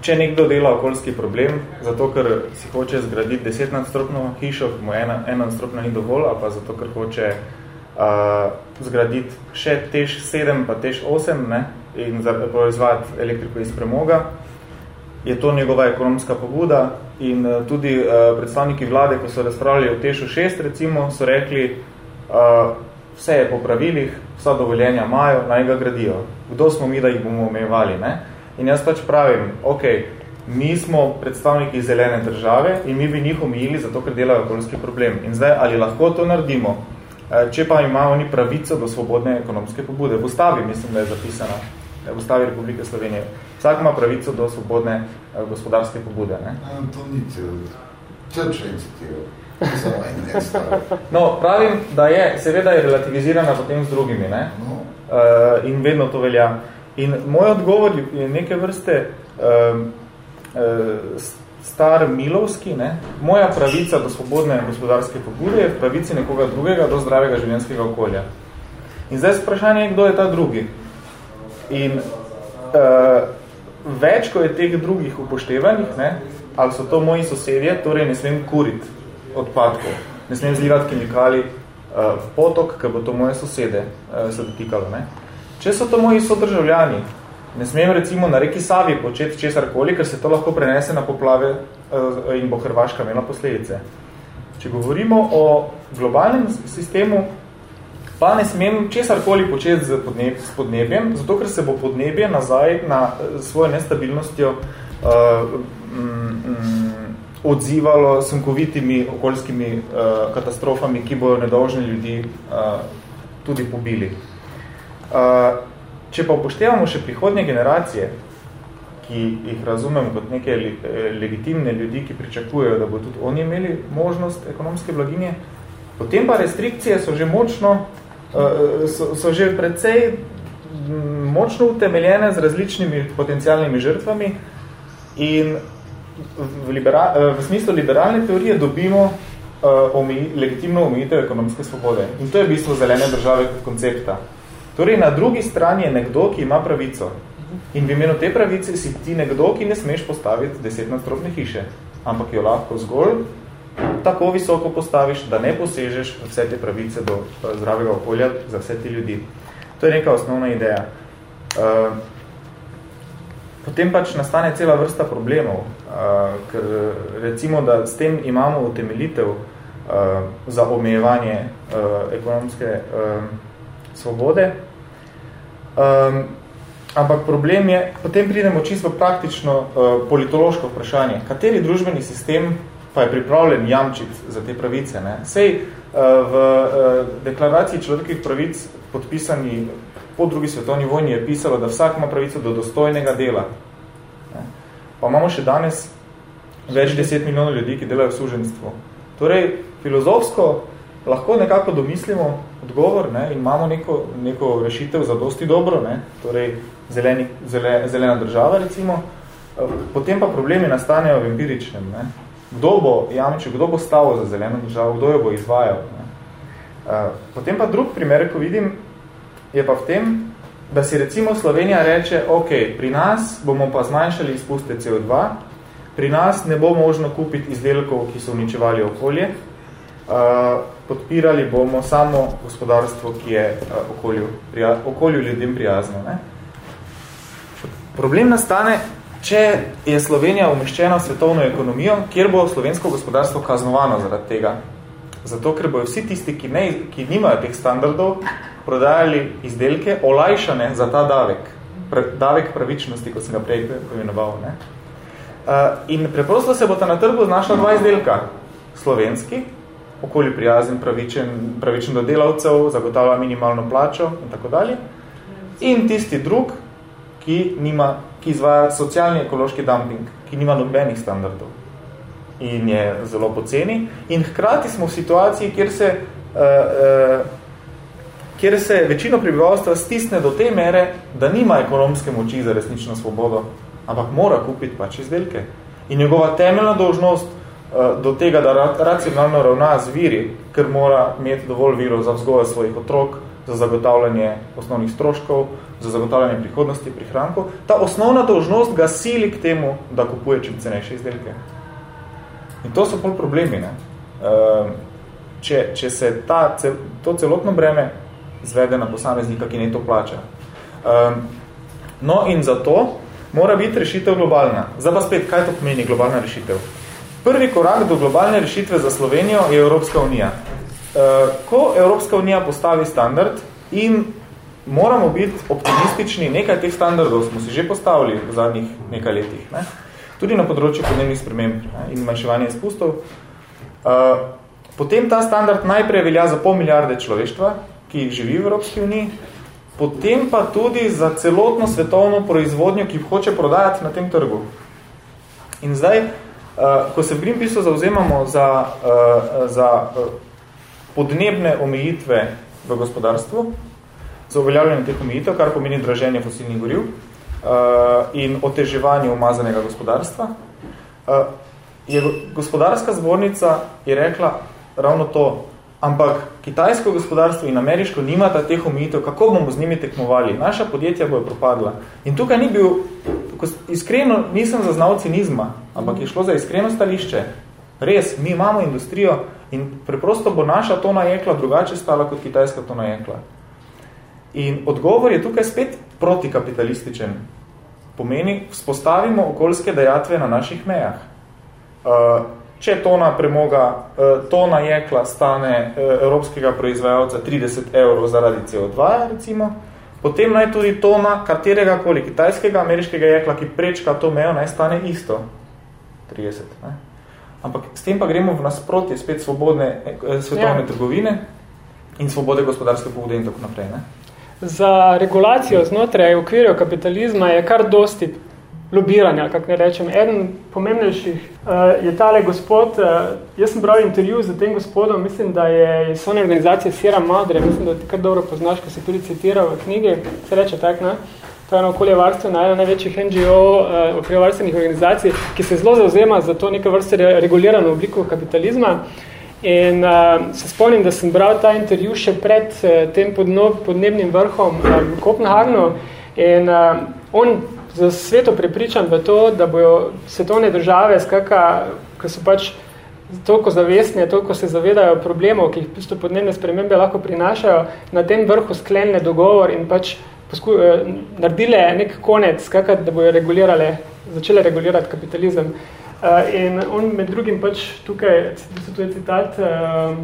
če nekdo dela okoljski problem, zato ker si hoče zgraditi desetnadstropno hišo, mu ena, ena nadstropna ni dovolj, ali pa zato ker hoče uh, zgraditi še tež 7 pa tež 8 ne, in proizvati elektriko iz premoga, je to njegova ekonomska pobuda in uh, tudi uh, predstavniki vlade, ko so razpravljali o tešu 6 recimo, so rekli, uh, vse je po pravilih, vsa dovoljenja imajo, naj ga gradijo. Kdo smo mi, da jih bomo omejevali? Ne? In jaz pač pravim, ok, mi smo predstavniki zelene države in mi bi njih omejili zato, ker delajo okoljski problem. In zdaj, ali lahko to naredimo? Eh, če pa imamo oni pravico do svobodne ekonomske pobude. V ustavi, mislim, da je zapisana, v ustavi Republike Slovenije. Vsak ima pravico do svobodne eh, gospodarske pobude. Ne? To ni črčen citiral. No, pravim, da je, seveda je relativizirana potem z drugimi, ne? No. Uh, in vedno to velja. In moj odgovor je neke vrste uh, uh, star milovski, ne? moja pravica do svobodne gospodarske pobude je v pravici nekoga drugega do zdravega življenjskega okolja. In zdaj vprašanje je, kdo je ta drugi. In uh, več, ko je teh drugih upoštevanih, ne? ali so to moji sosedje, torej ne smem kuriti odpadkov, ne smem zlivati kemikali uh, v potok, ker bo to moje sosede uh, se dotikalo. Ne? Če so to moji sodržavljani, Ne smem recimo na reki Savi početi česarkoli, ker se to lahko prenese na poplave eh, in bo Hrvaška imela posledice. Če govorimo o globalnem sistemu, pa ne smem česarkoli početi z, podneb z podnebjem, zato ker se bo podnebje nazaj na eh, svojo nestabilnostjo uh, mm, odzivalo sunkovitimi okoljskimi uh, katastrofami, ki bojo nedolžne ljudi uh, tudi pobili. Uh, Če pa upoštevamo še prihodnje generacije, ki jih razumemo kot neke legitimne ljudi, ki pričakujejo, da bo tudi oni imeli možnost ekonomske blaginje, potem pa restrikcije so že močno, eh, so, so že precej močno utemeljene z različnimi potencialnimi žrtvami in v, libera, eh, v smislu liberalne teorije dobimo omeji, legitimno omejitev ekonomske svobode. In to je bistvo zelene države kot koncepta. Torej, na drugi strani je nekdo, ki ima pravico. In v imenu te pravice si ti nekdo, ki ne smeš postaviti desetnastropne hiše, ampak jo lahko zgolj tako visoko postaviš, da ne posežeš vse te pravice do eh, zdravega okolja za vse te ljudi. To je neka osnovna ideja. Uh, potem pač nastane cela vrsta problemov, uh, ker recimo, da s tem imamo utemeljitev uh, za omejevanje uh, ekonomske uh, svobode. Um, ampak problem je, potem pridemo čisto praktično uh, politološko vprašanje. Kateri družbeni sistem pa je pripravljen jamčiti za te pravice? Ne? Sej uh, v uh, deklaraciji človekovih pravic podpisani po drugi svetovni vojni je pisalo, da vsak ima pravico do dostojnega dela. Ne? Pa imamo še danes več deset milijonov ljudi, ki delajo v suženstvu. Torej, filozofsko lahko nekako domislimo odgovor ne, in imamo neko, neko rešitev za dosti dobro, ne, torej zeleni, zele, zelena država recimo, potem pa problemi nastanejo v empiričnem. Ne. Kdo bo jamčil, kdo bo stavil za zeleno državo, kdo jo bo izvajal. Ne. Potem pa drug primer, ko vidim, je pa v tem, da si recimo Slovenija reče, ok, pri nas bomo pa zmanjšali izpuste CO2, pri nas ne bo možno kupiti izdelkov, ki so uničevali okolje, podpirali bomo samo gospodarstvo, ki je uh, okolju, prija, okolju ljudem prijazno. Ne? Problem nastane, če je Slovenija umeščena v svetovno ekonomijo, kjer bo slovensko gospodarstvo kaznovano zaradi tega. Zato, ker bojo vsi tisti, ki, ne, ki nimajo teh standardov, prodajali izdelke olajšane za ta davek. Pre, davek pravičnosti, kot sem ga prej pomenoval. Ne? Uh, in preprosto se bo ta na trgu znašla dva izdelka. Slovenski, okolju prijazen, pravičen, pravičen do delavcev, zagotavlja minimalno plačo in tako dalje. In tisti drug, ki, nima, ki izvaja socialni ekološki dumping, ki nima nobenih standardov in je zelo poceni. In hkrati smo v situaciji, kjer se, uh, uh, kjer se večino prebivalstva stisne do te mere, da nima ekonomske moči za resnično svobodo, ampak mora kupiti pač izdelke. In njegova temeljna dolžnost do tega, da racionalno ravna z viri, ker mora imeti dovolj virov za vzgojo svojih otrok, za zagotavljanje osnovnih stroškov, za zagotavljanje prihodnosti prihrankov, ta osnovna dolžnost ga sili k temu, da kupuje čim cenejše izdelke. In to so pol problemi. Ne? Uh, če, če se ta, to celotno breme zvede na posameznika, ki ne to plača. Uh, no in zato mora biti rešitev globalna. Zdaj pa spet, kaj to pomeni globalna rešitev? Prvi korak do globalne rešitve za Slovenijo je Evropska unija. Uh, ko Evropska unija postavi standard in moramo biti optimistični, nekaj teh standardov smo si že postavili v zadnjih nekaj letih. Ne? Tudi na področju podnebnih sprememb ne, in manjševanja izpustov. Uh, potem ta standard najprej velja za pol milijarde človeštva, ki živi v Evropski uniji, potem pa tudi za celotno svetovno proizvodnjo, ki hoče prodajati na tem trgu. In zdaj, ko se v Greenpeaceu zauzemamo za, uh, za uh, podnebne omejitve v gospodarstvu, za uveljavljanje teh omejitev, kar pomeni draženje fosilnih goriv, in oteževanje umazanega gospodarstva. Je gospodarska zbornica je rekla ravno to, ampak kitajsko gospodarstvo in ameriško nimata teh omejitev, kako bomo z njimi tekmovali. Naša podjetja bojo propadla. In tukaj ni bil, iskreno nisem zaznal cinizma, ampak je šlo za iskreno stališče. Res, mi imamo industrijo in preprosto bo naša tona jekla drugače stala kot kitajska tona jekla. In odgovor je tukaj spet protikapitalističen. Pomeni, vzpostavimo okoljske dejatve na naših mejah. Uh, če tona premoga, uh, tona jekla stane uh, evropskega proizvajalca 30 evrov zaradi CO2, recimo, potem naj tudi tona katerega koli kitajskega, ameriškega jekla, ki prečka to mejo, naj stane isto. 30. Ne? Ampak s tem pa gremo v nasprotje spet svobodne svetovne ja. trgovine in svobode gospodarske pobude in tako naprej. Ne? za regulacijo znotraj okvirjev kapitalizma je kar dosti lobiranja, kako ne rečem. Eden pomembnejših uh, je tale gospod, uh, jaz sem bral intervju z tem gospodom, mislim, da je iz svojne organizacije Sierra Madre, mislim, da ti kar dobro poznaš, ko se tudi citira v knjigi, se reče tak, ne? To je eno okoljevarstveno, ena največjih NGO uh, okoljevarstvenih organizacij, ki se zelo zauzema za to neke vrste regulirano obliko kapitalizma. In uh, se spomnim, da sem bral ta intervju še pred uh, tem podnob, podnebnim vrhom uh, v Kopenhagnu in uh, on za sveto prepričan v to, da bojo svetovne države, skaka, ki so pač toliko zavestne, toliko se zavedajo problemov, ki jih podnebne spremembe lahko prinašajo, na tem vrhu sklenile dogovor in pač posku, uh, naredile nek konec, skaka, da bojo regulirale, začele regulirati kapitalizem. Uh, in on med drugim pač tukaj, to je citat, uh,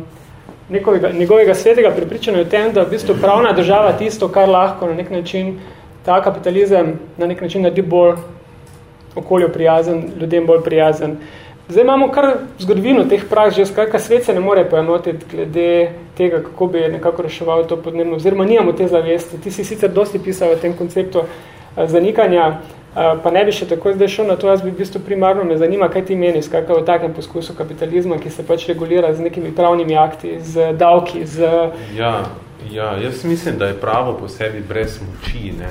nekovega, njegovega svetega pripričanja o tem, da v bistvu pravna država tisto, kar lahko na nek način ta kapitalizem na nek način naredi bolj okolju prijazen, ljudem bolj prijazen. Zdaj imamo kar zgodovino teh praks, že skratka svet se ne more poenotiti glede tega, kako bi nekako reševal to podnebno, oziroma nimamo te zavesti. Ti si sicer dosti pisal o tem konceptu uh, zanikanja, pa ne bi še tako zdaj šel na to, jaz bi v bistvu primarno me zanima, kaj ti meni, skakaj v takem poskusu kapitalizma, ki se pač regulira z nekimi pravnimi akti, z davki, z... Ja, ja, jaz mislim, da je pravo po sebi brez moči, ne.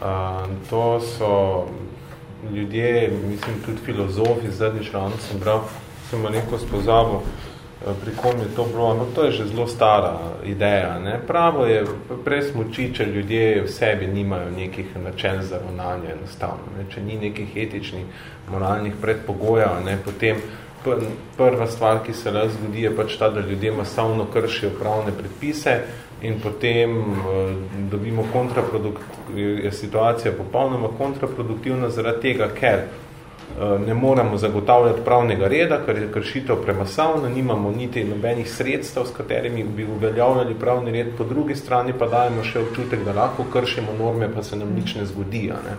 Uh, to so ljudje, mislim, tudi filozofi, zadnjič ravno sem bral, sem neko spozabo, Eh, pri kom je to bilo, no to je že zelo stara ideja. Ne? Pravo je brez moči, če ljudje v sebi nimajo nekih načel za ravnanje enostavno. Ne? Če ni nekih etičnih, moralnih predpogojev, ne? potem prva stvar, ki se le zgodi, je pač ta, da ljudje masovno kršijo pravne predpise in potem uh, dobimo je situacija popolnoma kontraproduktivna zaradi tega, ker uh, ne moremo zagotavljati pravnega reda, ker je kršitev premasavna, nimamo niti nobenih sredstev, s katerimi bi uveljavljali pravni red, po drugi strani pa dajemo še občutek, da lahko kršimo norme, pa se nam nič ne zgodi. Ne?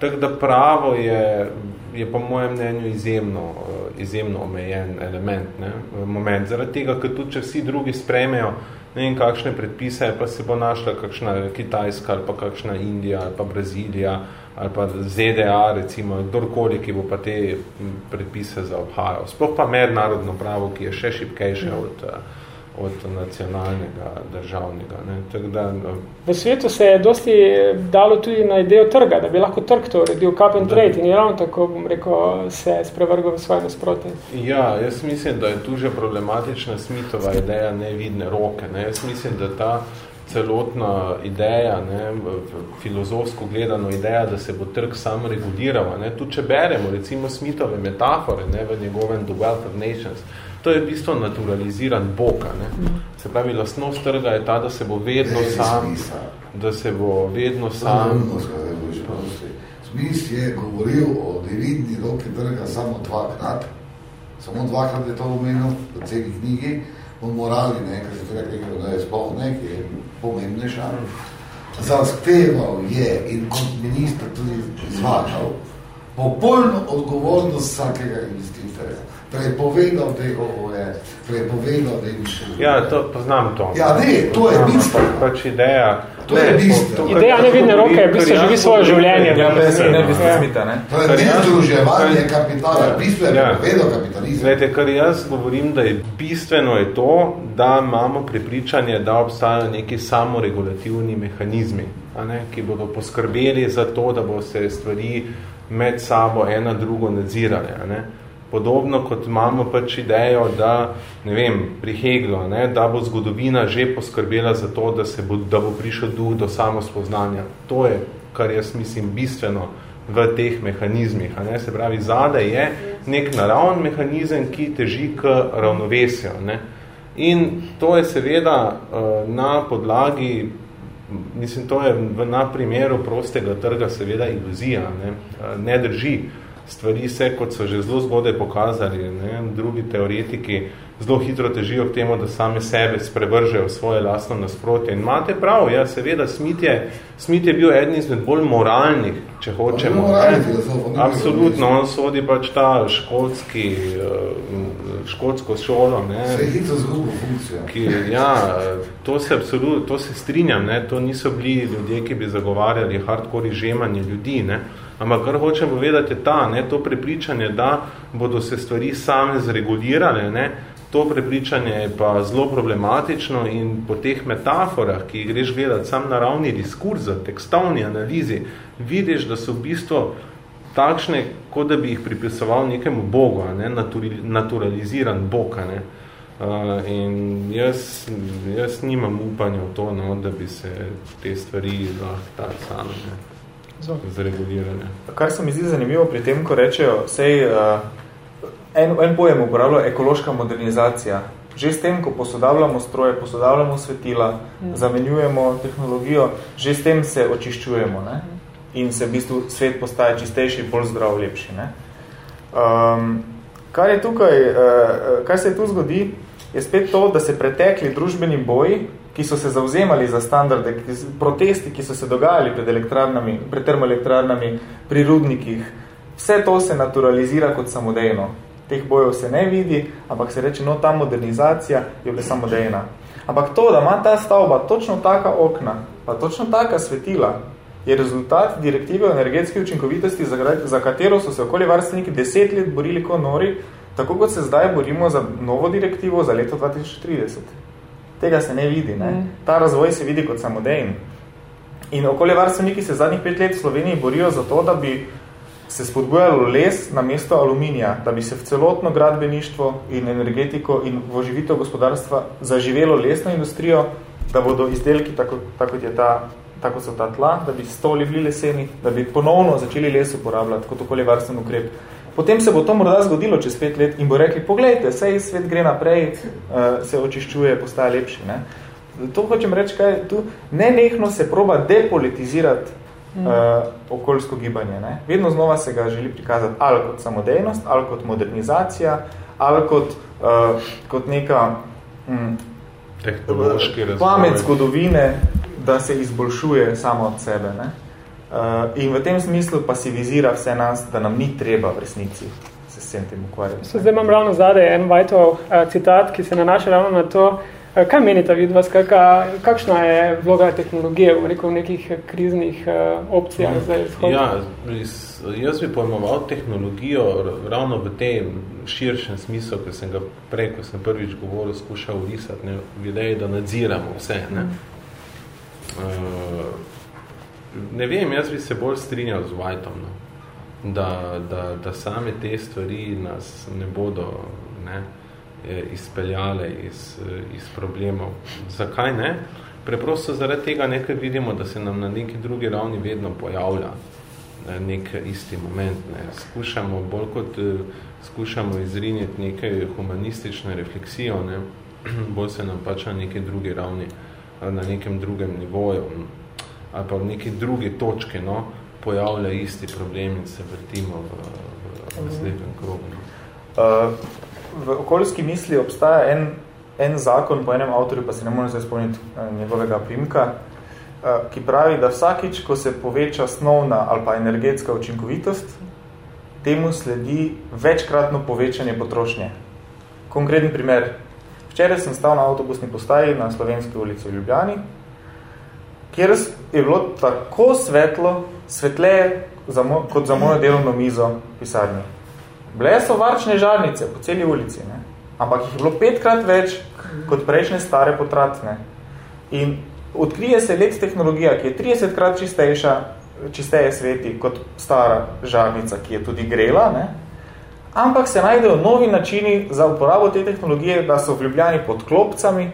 Tako da pravo je, je po mojem mnenju izjemno, eh, izjemno omejen element, ne, moment. Zaradi tega, ker tudi če vsi drugi sprejmejo ne vem kakšne predpise, pa se bo našla kakšna Kitajska ali pa kakšna Indija ali pa Brazilija ali pa ZDA, recimo, kdorkoli, ki bo pa te predpise zaobhajal. Sploh pa mednarodno pravo, ki je še šipkejše od, uh, od nacionalnega, državnega. Ne. Tak da, no. V svetu se je dosti dalo tudi na idejo trga, da bi lahko trg to uredil cap and trade in je ravno tako, bom rekel, se sprevrgal v svoje nasprotje. Ja, jaz mislim, da je tu že problematična smitova ideja nevidne roke. Ne. Jaz mislim, da ta celotna ideja, ne, filozofsko gledano ideja, da se bo trg sam reguliral. Ne. Tu, če beremo, recimo, smitove metafore ne, v njegovem The Wealth of Nations, to je v bistvu naturaliziran Bog. Ne? Se pravi, lastnost trga je ta, da se bo vedno sam, da se bo vedno sam. Smis je govoril o devidni roki trga samo dvakrat, samo dvakrat je to omenil v celi knjigi, o morali, ne, kar se tudi rekli, da je sploh ne, ki je pomembnejša. Zahteval je in kot minister tudi izvažal popolno odgovornost vsakega investitorja prepovedal DOE, prepovedal DMŠ. Ja, to poznam to. Ja, ne, to je bistvo. Pač ideja. To je bistvo. Ideja nevidne roke je bistvo, živi svoje življenje. Ja, ne, ne, ne, bistvo smita, ne. To je ne združevanje kapitala, bistvo je ja. prepovedal kapitalizem. Zdajte, kar jaz govorim, da je bistveno je to, da imamo prepričanje, da obstajajo neki samoregulativni mehanizmi, a ne, ki bodo poskrbeli za to, da bo se stvari med sabo ena drugo nadzirale. A ne. Podobno kot imamo pač idejo, da, ne vem, pri Heglu, ne, da bo zgodovina že poskrbela za to, da, se bo, da bo prišel duh do samospoznanja. To je, kar jaz mislim, bistveno v teh mehanizmih. A ne. Se pravi, zade je nek naravn mehanizem, ki teži k ravnovesju. Ne. In to je seveda uh, na podlagi, mislim, to je v, na primeru prostega trga seveda iluzija, ne, uh, ne drži stvari se, kot so že zelo zgodaj pokazali, ne, drugi teoretiki zelo hitro težijo k temu, da same sebe sprevržejo svoje lastno nasprotje. In imate prav, ja, seveda, Smith je, Smith je bil eden izmed bolj moralnih, če hočemo. Absolutno, on sodi pač ta škotski, eh, škotsko šolo. Ne, se je hitro zgubo funkcijo. Ki, ja, to se, absolut, to se strinjam, ne, to niso bili ljudje, ki bi zagovarjali hardcore žemanje ljudi, ne, Ampak kar hočem povedati je ta, ne, to prepričanje, da bodo se stvari same zregulirale, ne, to prepričanje je pa zelo problematično in po teh metaforah, ki jih greš gledati sam naravni diskurs za tekstovni analizi, vidiš, da so v bistvu takšne, kot da bi jih pripisoval nekemu bogu, ne, naturaliziran bog. Ne. Uh, in jaz, jaz nimam upanja v to, no, da bi se te stvari lahko tak same. Ne za reguliranje. Kar se mi zdi zanimivo pri tem, ko rečejo, sej, uh, en, en pojem uporabljajo ekološka modernizacija. Že s tem, ko posodavljamo stroje, posodavljamo svetila, mm. zamenjujemo tehnologijo, že s tem se očiščujemo ne? in se v bistvu svet postaje čistejši, bolj zdrav, lepši. Ne? Um, kar, je tukaj, uh, kar se tu zgodi, je spet to, da se pretekli družbeni boji, ki so se zauzemali za standarde, protesti, ki so se dogajali pred, elektrarnami, pred termoelektrarnami, pri rudnikih, vse to se naturalizira kot samodejno. Teh bojev se ne vidi, ampak se reče, no, ta modernizacija je bila samodejna. Ampak to, da ima ta stavba točno taka okna, pa točno taka svetila, je rezultat direktive o energetski učinkovitosti, za katero so se okoljevarstveniki deset let borili kot nori, tako kot se zdaj borimo za novo direktivo za leto 2030 tega se ne vidi. Ne? Mm. Ta razvoj se vidi kot samodejen. In okoljevarstveniki se zadnjih pet let v Sloveniji borijo za to, da bi se spodbujalo les na mesto aluminija, da bi se v celotno gradbeništvo in energetiko in v oživitev gospodarstva zaživelo lesno industrijo, da bodo izdelki, tako, tako, je ta, tako so ta tla, da bi stoli bili leseni, da bi ponovno začeli les uporabljati kot okoljevarstven ukrep. Potem se bo to morda zgodilo čez pet let in bo rekli, poglejte, sej svet gre naprej, uh, se očiščuje, postaja lepši. Ne? To hočem reči, kaj tu nenehno se proba depolitizirati uh, okoljsko gibanje. Ne? Vedno znova se ga želi prikazati ali kot samodejnost, ali kot modernizacija, ali kot, uh, kot neka mm, pamet zgodovine, da se izboljšuje samo od sebe. Ne? Uh, in v tem smislu pasivizira vse nas, da nam ni treba v resnici se s tem ukvarjati. Zdaj imam ravno zadaj en Vajtov uh, citat, ki se nanaša ravno na to, Eh, kaj menite vidva, skaka, kakšna je vloga tehnologije v rekel, nekih kriznih uh, opcijah ja. za izhod? Ja, jaz bi pojmoval tehnologijo ravno v tem širšem smislu, ker sem ga prej, ko sem prvič govoril, skušal urisati ne, v ideji, da nadziramo vse. Ne? Uh, ne vem, jaz bi se bolj strinjal z Whiteom, no? da, da, da same te stvari nas ne bodo ne, Eh, izpeljale iz, iz problemov. Zakaj ne? Preprosto zaradi tega nekaj vidimo, da se nam na neki drugi ravni vedno pojavlja nek isti moment. Ne. Skušamo bolj kot eh, skušamo izriniti nekaj humanistične refleksijo, ne. bolj se nam pač na neki drugi ravni, na nekem drugem nivoju ali pa v neki drugi točki no, pojavlja isti problem in se vrtimo v, v, v slepem krogu. No. Uh, v okoljski misli obstaja en, en zakon po enem avtorju, pa se ne morem zdaj spomniti eh, njegovega primka, eh, ki pravi, da vsakič, ko se poveča snovna ali pa energetska učinkovitost, temu sledi večkratno povečanje potrošnje. Konkreten primer. Včeraj sem stal na avtobusni postaji na Slovenski ulici v Ljubljani, kjer je bilo tako svetlo, svetleje za mo kot za mojo delovno mizo v pisarni. Bile so varčne žarnice po celi ulici, ne? ampak jih je bilo petkrat več kot prejšnje stare potratne. In odkrije se let tehnologija, ki je 30 krat čistejša, čisteje sveti kot stara žarnica, ki je tudi grela, ne? ampak se najdejo novi načini za uporabo te tehnologije, da so v Ljubljani pod klopcami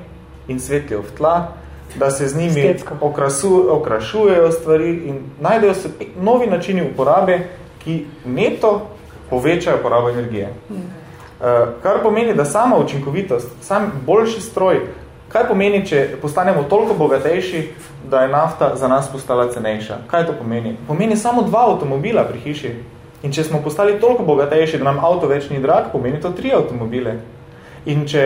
in svetlijo v tla, da se z njimi okrasu, okrašujejo stvari in najdejo se novi načini uporabe, ki neto povečajo porabo energije. Mm. Kar pomeni, da sama učinkovitost, sam boljši stroj, kaj pomeni, če postanemo toliko bogatejši, da je nafta za nas postala cenejša? Kaj to pomeni? Pomeni samo dva avtomobila pri hiši. In če smo postali toliko bogatejši, da nam avto več ni drag, pomeni to tri avtomobile. In če,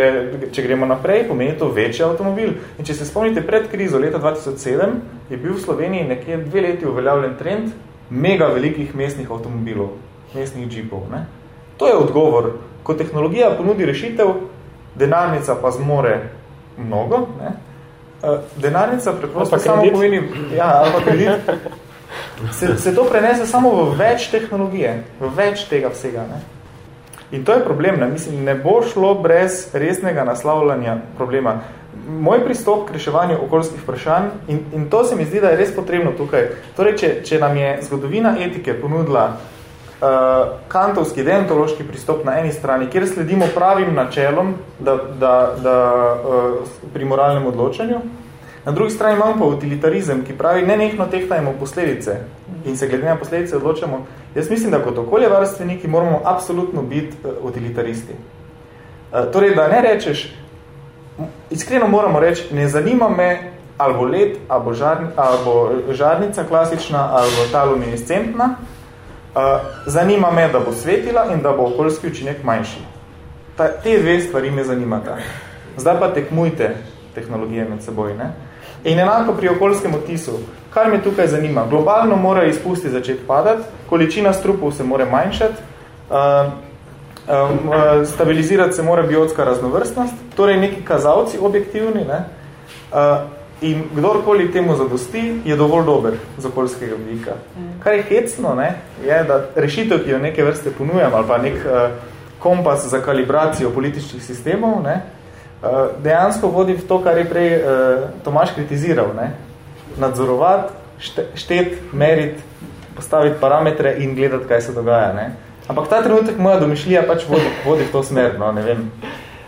če gremo naprej, pomeni to večji avtomobil. In če se spomnite pred krizo leta 2007, je bil v Sloveniji nekje dve leti uveljavljen trend mega velikih mestnih avtomobilov mestnih džipov. Ne? To je odgovor. Ko tehnologija ponudi rešitev, denarnica pa zmore mnogo. Ne? Eh, denarnica preprosto samo pomeni, ja, ali pa kredit, se, se to prenese samo v več tehnologije, v več tega vsega. Ne? In to je problem, ne? Mislim, ne bo šlo brez resnega naslavljanja problema. Moj pristop k reševanju okoljskih vprašanj, in, in to se mi zdi, da je res potrebno tukaj. Torej, če, če nam je zgodovina etike ponudila uh, kantovski deontološki pristop na eni strani, kjer sledimo pravim načelom da, da, da, uh, pri moralnem odločanju, na drugi strani imamo pa utilitarizem, ki pravi, ne nekno tehtajmo posledice in se glede na posledice odločamo. Jaz mislim, da kot okoljevarstveniki moramo absolutno biti uh, utilitaristi. Uh, torej, da ne rečeš, iskreno moramo reči, ne zanima me, ali bo let, ali bo, žarni, ali bo žarnica klasična, ali bo taluminescentna, zanima me, da bo svetila in da bo okoljski učinek manjši. Ta, te dve stvari me zanimata. Zdaj pa tekmujte tehnologije med seboj. Ne? In enako pri okoljskem otisu. Kar me tukaj zanima? Globalno mora izpusti začeti padati, količina strupov se mora manjšati, uh, uh, stabilizirati se mora biotska raznovrstnost, torej neki kazalci objektivni, ne? Uh, In kdorkoli temu zadosti, je dovolj dober z okoljskega vidika. Mm. Kar je hecno, ne, je, da rešitev, ki jo neke vrste ponujam, ali pa nek uh, kompas za kalibracijo političnih sistemov, ne, uh, dejansko vodi v to, kar je prej uh, Tomaš kritiziral. Ne, nadzorovati, šte, štet, meriti, postaviti parametre in gledati, kaj se dogaja. Ne. Ampak ta trenutek moja domišljija pač vodi, vodi v to smer, no, ne vem.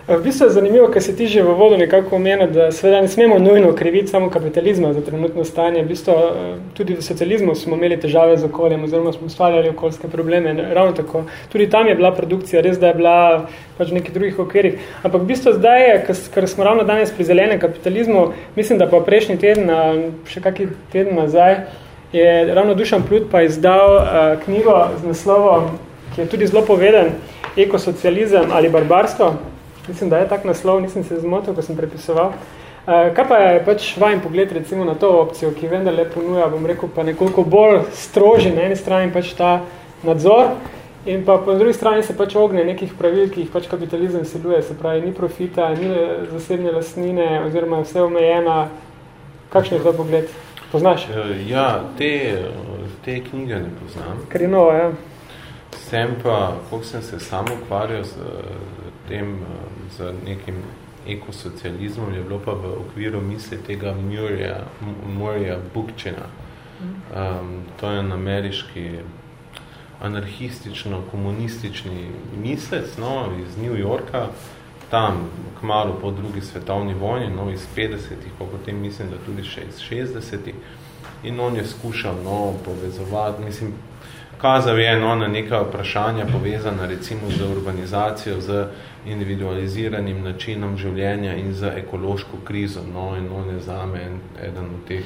V bistvu je zanimivo, ker se ti že v vodu nekako omenil, da seveda ne smemo nujno kriviti samo kapitalizma za trenutno stanje. V bistvu tudi v socializmu smo imeli težave z okoljem, oziroma smo ustvarjali okoljske probleme. Ravno tako. Tudi tam je bila produkcija, res da je bila pač v nekih drugih okvirih. Ampak v bistvu zdaj je, ker smo ravno danes pri zelenem kapitalizmu, mislim, da pa prejšnji teden, še kaký teden nazaj, je ravno Dušan Plut pa izdal uh, knjigo z naslovom, ki je tudi zelo poveden, Ekosocializem ali barbarstvo, Mislim, da je tak naslov, nisem se zmotil, ko sem prepisoval. Uh, kaj pa je pač vajen pogled recimo na to opcijo, ki vendar le ponuja, bom rekel, pa nekoliko bolj stroži na eni strani pač ta nadzor in pa po drugi strani se pač ogne nekih pravil, ki jih pač kapitalizem seluje, se pravi, ni profita, ni zasebne lastnine oziroma vse omejena. Kakšen je to pogled? Poznaš? Eh, ja, te, te knjige ne poznam. Ker je novo, ja. Sem pa, koliko sem se samo ukvarjal z tem z nekim ekosocializmom, je bilo pa v okviru misli tega Murja, Murja Bukčina. Um, to je en ameriški anarhistično-komunistični mislec no, iz New Yorka, tam kmalo po drugi svetovni vojni, no, iz 50-ih, pa potem mislim, da tudi še iz 60-ih. In on je skušal no, povezovati, mislim, kazal je no, na neka vprašanja povezana recimo z urbanizacijo, z individualiziranim načinom življenja in za ekološko krizo. No, in on je zame eden od teh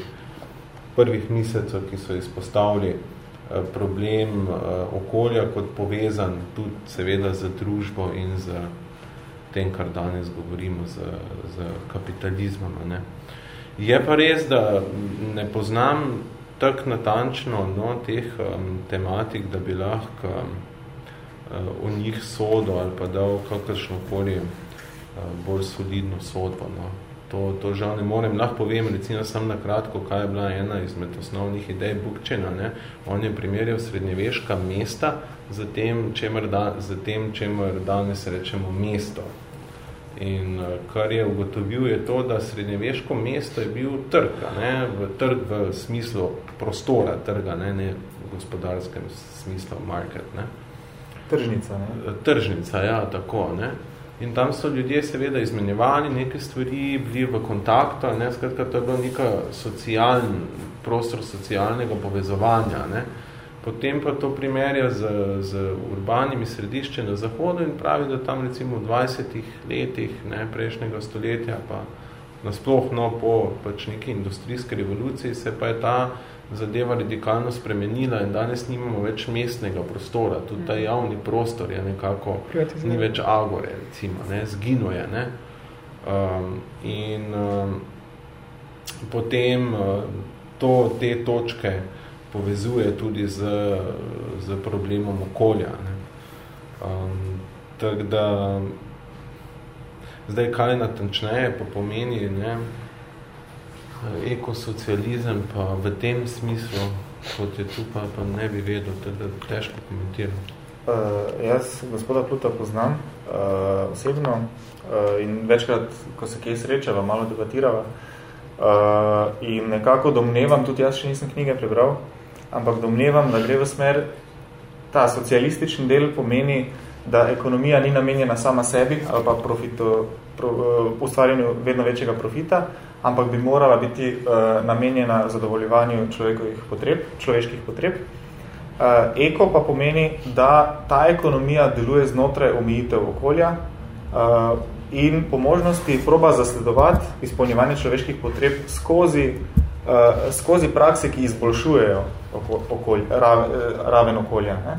prvih mesecev, ki so izpostavili eh, problem eh, okolja kot povezan tudi seveda z družbo in z tem, kar danes govorimo, z, z kapitalizmom. Ne. Je pa res, da ne poznam tako natančno no, teh um, tematik, da bi lahko um, o njih sodo ali pa dal kakršno koli eh, bolj solidno sodbo. No. To, to žal ne morem. Lahko povem, recimo sam na kratko, kaj je bila ena izmed osnovnih idej Bukčena. Ne. On je primerjal srednjeveška mesta za tem, čemer, da, za tem, čemer danes rečemo mesto. In eh, kar je ugotovil je to, da srednjeveško mesto je bil trg, ne, v trg v smislu prostora trga, ne, ne v gospodarskem smislu market. Ne. Tržnica, ne? Tržnica, ja, tako, ne. In tam so ljudje seveda izmenjevali neke stvari, bili v kontaktu, ne, skratka, to je bilo neka socialn, prostor socialnega povezovanja, ne. Potem pa to primerja z, z urbanimi središče na zahodu in pravi, da tam recimo v 20 letih ne, prejšnjega stoletja pa nasploh no, po pač neki industrijski revoluciji se pa je ta zadeva radikalno spremenila in danes nimamo več mestnega prostora. Tudi ta mhm. javni prostor je nekako, ni več agore, recimo, ne, zgino je. Ne. Um, in um, potem uh, to, te točke povezuje tudi z, z problemom okolja. Ne. Um, tak da, zdaj kaj natančneje pa pomeni, ne, ekosocializem pa v tem smislu, kot je tu, pa, pa ne bi vedel, da težko komentiram. Uh, jaz gospoda Pluta poznam uh, osebno uh, in večkrat, ko se kje srečava, malo debatirava uh, in nekako domnevam, tudi jaz še nisem knjige prebral, ampak domnevam, da gre v smer, ta socialistični del pomeni, da ekonomija ni namenjena sama sebi ali pa profito, pro, uh, ustvarjanju vedno večjega profita, ampak bi morala biti uh, namenjena zadovoljevanju človekovih potreb, človeških potreb. Uh, eko pa pomeni, da ta ekonomija deluje znotraj omejitev okolja uh, in po možnosti proba zasledovati izpolnjevanje človeških potreb skozi, uh, skozi prakse, ki izboljšujejo okolj, raven, raven okolja. Ne?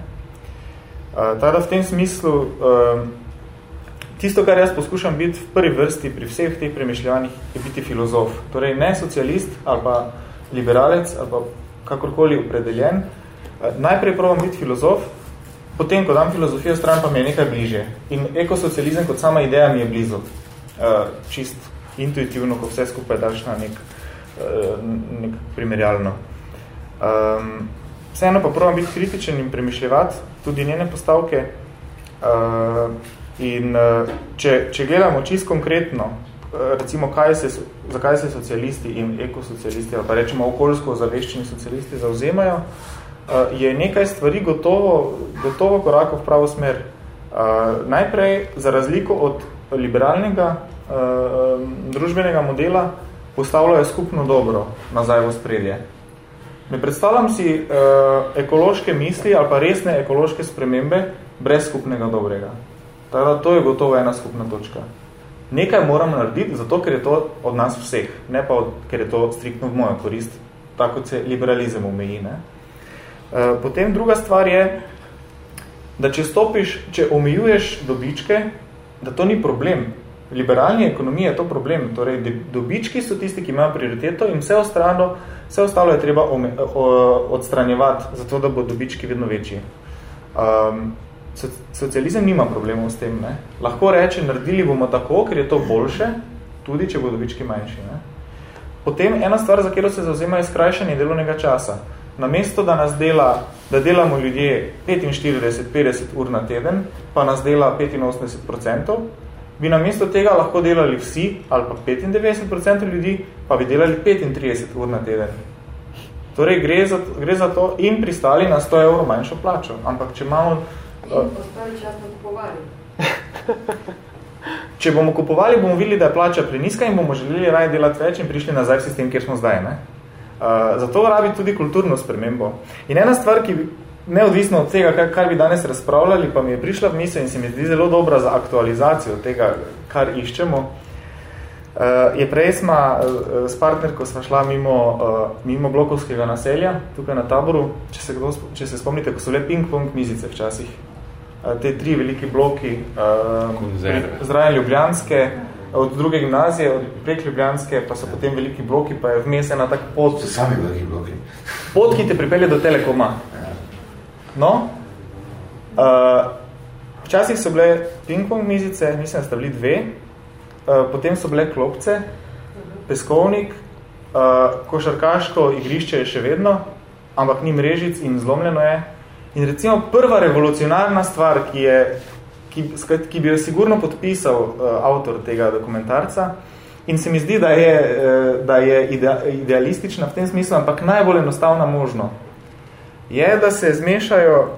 Uh, tada v tem smislu tisto, kar jaz poskušam biti v prvi vrsti pri vseh teh premišljanjih, je biti filozof. Torej ne socialist ali pa liberalec ali pa kakorkoli opredeljen. Najprej probam biti filozof, potem, ko dam filozofijo stran, pa mi je nekaj bliže. In ekosocializem kot sama ideja mi je blizu. Čist intuitivno, ko vse skupaj daš na nek, nek primerjalno. Um, vseeno pa probam biti kritičen in premišljevati tudi njene postavke. Uh, In uh, če, če gledamo čisto konkretno, uh, recimo, kaj se, zakaj se socialisti in ekosocialisti, ali pa rečemo okoljsko zaveščeni socialisti zauzemajo, uh, je nekaj stvari gotovo, gotovo korakov v pravo smer. Uh, najprej, za razliko od liberalnega uh, družbenega modela postavljajo skupno dobro nazaj v spredje. Ne predstavljam si uh, ekološke misli ali pa resne ekološke spremembe brez skupnega dobrega. Tako da to je gotovo ena skupna točka. Nekaj moramo narediti, zato ker je to od nas vseh, ne pa od, ker je to striktno v mojo korist, tako kot se liberalizem umeji. Ne? Uh, potem druga stvar je, da če stopiš, če omejuješ dobičke, da to ni problem. Liberalni ekonomiji je to problem. Torej, dobički so tisti, ki imajo prioriteto in vse ostalo, vse ostalo je treba odstranjevati, zato da bo dobički vedno večji. Um, socializem nima problemov s tem. Ne? Lahko reče, naredili bomo tako, ker je to boljše, tudi če bo dobički manjši. Ne? Potem ena stvar, za katero se zauzema, je skrajšanje delovnega časa. Namesto, da nas dela, da delamo ljudje 45-50 ur na teden, pa nas dela 85%, bi namesto tega lahko delali vsi, ali pa 95% ljudi, pa bi delali 35 ur na teden. Torej, gre za, gre za to in pristali na 100 evrov manjšo plačo. Ampak, če imamo... In postali čas kupovali. Če bomo kupovali, bomo videli, da je plača preniska in bomo želeli raje delati več in prišli nazaj v sistem, kjer smo zdaj. Ne? Uh, zato rabi tudi kulturno spremembo. In ena stvar, ki neodvisno od tega, kar, kar bi danes razpravljali, pa mi je prišla v misel in se mi zdi zelo dobra za aktualizacijo tega, kar iščemo, uh, je prej sma uh, s partnerko sva šla mimo, uh, mimo blokovskega naselja, tukaj na taboru, če se, kdo, če se spomnite, ko so le ping-pong mizice včasih. Uh, te tri veliki bloki, uh, zraje Ljubljanske, od druge gimnazije, od prek Ljubljanske, pa so potem veliki bloki, pa je vmes ena tak pot. So sami veliki bloki. Pot, ki te pripelje do Telekoma. No, uh, včasih so bile ping-pong mizice, mislim, da sta bili dve, uh, potem so bile klopce, peskovnik, uh, košarkaško igrišče je še vedno, ampak ni mrežic in zlomljeno je. In recimo prva revolucionarna stvar, ki, je, ki, ki bi jo sigurno podpisal uh, avtor tega dokumentarca, in se mi zdi, da je, uh, da je ide, idealistična v tem smislu, ampak najbolj enostavna možno, je, da se zmešajo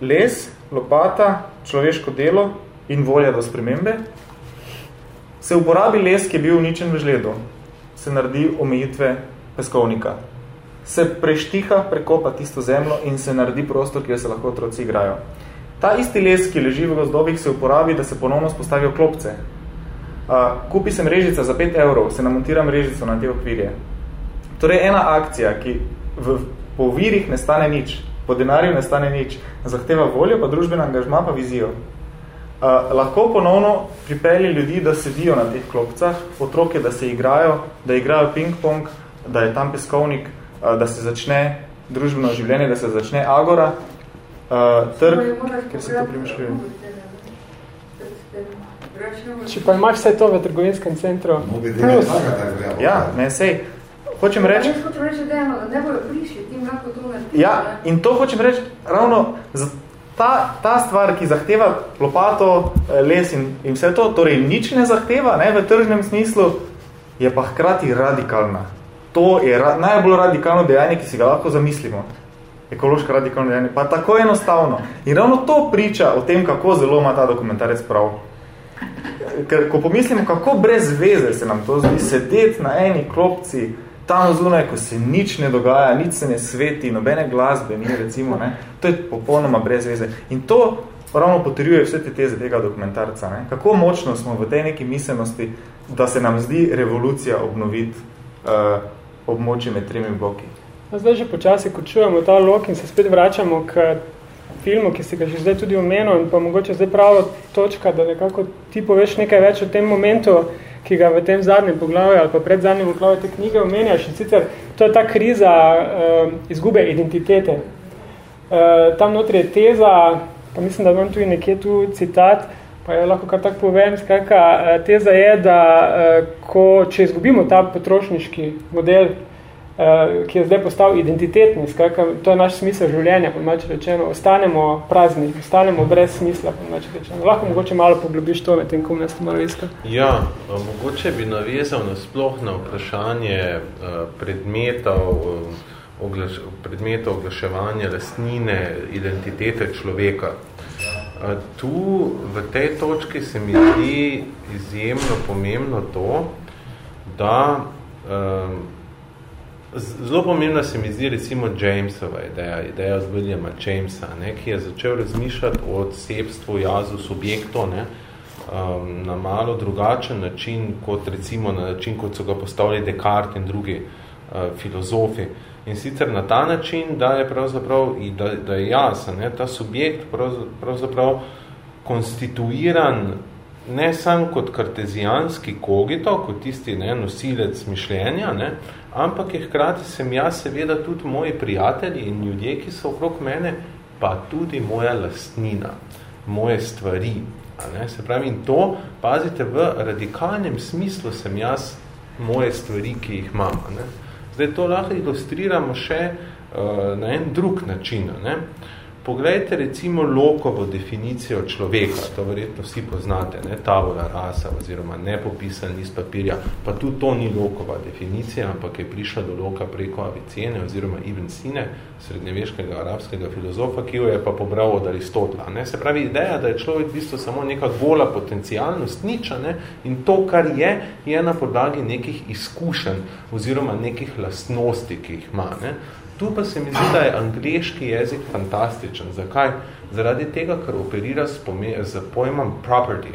les, lopata, človeško delo in volja do spremembe. Se uporabi les, ki je bil uničen v žledu. Se naredi omejitve peskovnika. Se preštiha, prekopa tisto zemljo in se naredi prostor, kjer se lahko otroci igrajo. Ta isti les, ki leži v gozdovih, se uporabi, da se ponovno spostavijo klopce. Uh, kupi se mrežica za 5 evrov, se namontira mrežico na te okvirje. Torej, ena akcija, ki v po virih ne stane nič, po denarju ne stane nič, zahteva voljo, pa družbeno angažma, pa vizijo. Uh, lahko ponovno pripelje ljudi, da sedijo na teh klopcah, otroke, da se igrajo, da igrajo ping-pong, da je tam peskovnik, uh, da se začne družbeno življenje, da se začne agora, uh, trg, ker se to primišljuje. Če pa imaš vse to v trgovinskem centru, plus. Ja, ne, sej, hočem reči... Jaz hočem reči, da ne bojo prišli, tim lahko to narediti. Ja, in to hočem reči, ravno ta, ta stvar, ki zahteva lopato, eh, les in, in vse to, torej nič ne zahteva ne, v tržnem smislu, je pa hkrati radikalna. To je ra najbolj radikalno dejanje, ki si ga lahko zamislimo. Ekološko radikalno dejanje. Pa tako enostavno. In ravno to priča o tem, kako zelo ima ta dokumentarec prav. Ker ko pomislimo, kako brez veze se nam to zdi sedeti na eni klopci, tam zunaj, ko se nič ne dogaja, nič se ne sveti, nobene glasbe ni, recimo, ne, to je popolnoma brez veze. In to ravno potrjuje vse te teze tega dokumentarca. Ne. Kako močno smo v tej neki miselnosti, da se nam zdi revolucija obnoviti uh, območje med tremi bloki. No, zdaj že počasi končujemo ta lok in se spet vračamo k filmu, ki si ga že zdaj tudi omenil in pa mogoče zdaj pravo točka, da nekako ti poveš nekaj več o tem momentu, ki ga v tem zadnjem poglavju ali pa pred zadnjem poglavju te knjige omenjaš. In sicer to je ta kriza uh, izgube identitete. Uh, tam notri je teza, pa mislim, da imam tudi nekje tu citat, pa jo lahko kar tako povem, skratka, uh, teza je, da uh, ko, če izgubimo ta potrošniški model, Eh, ki je zdaj postal identitetni, skratka, to je naš smisel življenja, pomače rečeno, ostanemo prazni, ostanemo brez smisla, pomače rečeno. Lahko mogoče malo poglobiš to, med tem, ko nas malo iska. Ja, mogoče bi navezal na sploh na vprašanje predmetov, oglaš, predmetov oglaševanja lastnine, identitete človeka. Tu, v tej točki se mi zdi izjemno pomembno to, da um, zelo pomembno se mi zdi recimo Jamesova ideja, ideja z Williama Jamesa, ne, ki je začel razmišljati o odsebstvu jazu subjektov ne, um, na malo drugačen način, kot recimo na način, kot so ga postavili Descartes in drugi uh, filozofi. In sicer na ta način, da je pravzaprav, da, da je jaz, ne, ta subjekt pravzaprav konstituiran ne sam kot kartezijanski kogito, kot tisti ne, nosilec mišljenja, ne, ampak je hkrati sem jaz seveda tudi moji prijatelji in ljudje, ki so okrog mene, pa tudi moja lastnina, moje stvari. A ne, se pravi, in to, pazite, v radikalnem smislu sem jaz moje stvari, ki jih imam. Ne. Zdaj, to lahko ilustriramo še uh, na en drug način. Ne. Uh, Poglejte recimo Lokovo definicijo človeka, to verjetno vsi poznate, ne, tavola rasa oziroma nepopisan list papirja, pa tudi to ni Lokova definicija, ampak je prišla do Loka preko Avicene oziroma Ibn Sine, srednjeveškega arabskega filozofa, ki jo je pa pobral od Aristotela. Ne. Se pravi, ideja, da je človek v bistvu samo neka gola potencijalnost, niča, ne, in to, kar je, je na podlagi nekih izkušenj oziroma nekih lastnosti, ki jih ima. Ne. Tu pa se mi zdi, da je angliški jezik fantastičen. Zakaj? Zaradi tega, ker operira s, z pojmom property.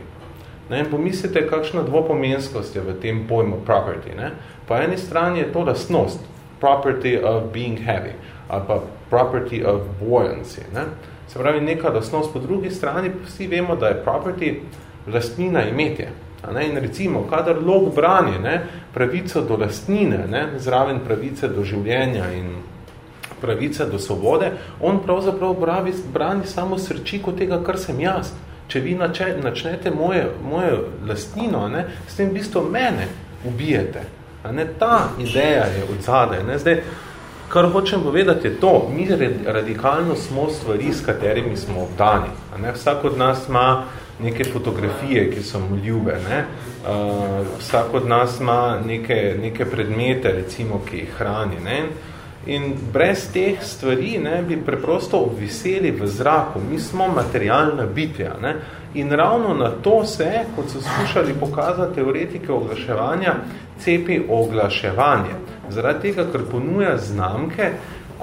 Ne, in pomislite, kakšna dvopomenskost je v tem pojmu property. Ne? Po eni strani je to lastnost, property of being heavy, ali pa property of buoyancy. Ne? Se pravi, neka lastnost. Po drugi strani vsi vemo, da je property lastnina imetje. Ne? In recimo, kadar log brani ne, pravico do lastnine, ne, zraven pravice do življenja in pravice do svobode, on pravzaprav bravi, brani samo srčiko tega, kar sem jaz. Če vi nače, načnete moje, moje lastnino, ne, s tem v bistvu mene ubijete. A ne, ta ideja je od zadaj. Ne. Zdaj, kar hočem povedati je to, mi radikalno smo stvari, s katerimi smo obdani. A ne. Vsak od nas ima neke fotografije, ki so mu ljube. Ne. Uh, vsak od nas ima neke, neke predmete, recimo, ki jih hrani. Ne. In brez teh stvari ne, bi preprosto obviseli v zraku. Mi smo materialna bitja. Ne. In ravno na to se, kot so skušali pokazati teoretike oglaševanja, cepi oglaševanje. Zaradi tega, ker ponuja znamke,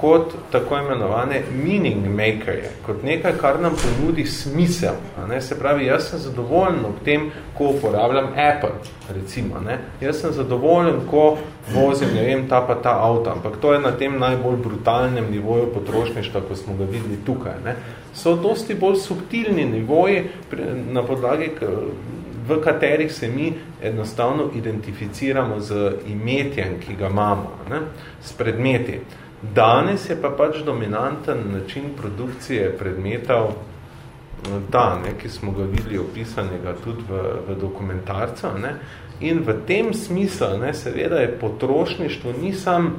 kot tako imenovane meaning makerje, kot nekaj, kar nam ponudi smisel. Ne? Se pravi, jaz sem zadovoljen ob tem, ko uporabljam Apple, recimo. Ne? Jaz sem zadovoljen, ko vozim, ne vem, ta pa ta avto, ampak to je na tem najbolj brutalnem nivoju potrošništva, ko smo ga videli tukaj. Ne? So dosti bolj subtilni nivoji, na podlagi v katerih se mi enostavno identificiramo z imetjem, ki ga imamo, ne? s predmeti. Danes je pa pač dominanten način produkcije predmetov ta, ne, ki smo ga videli opisanega tudi v, v dokumentarcu. Ne, in v tem smislu, ne, seveda je potrošništvo ni sam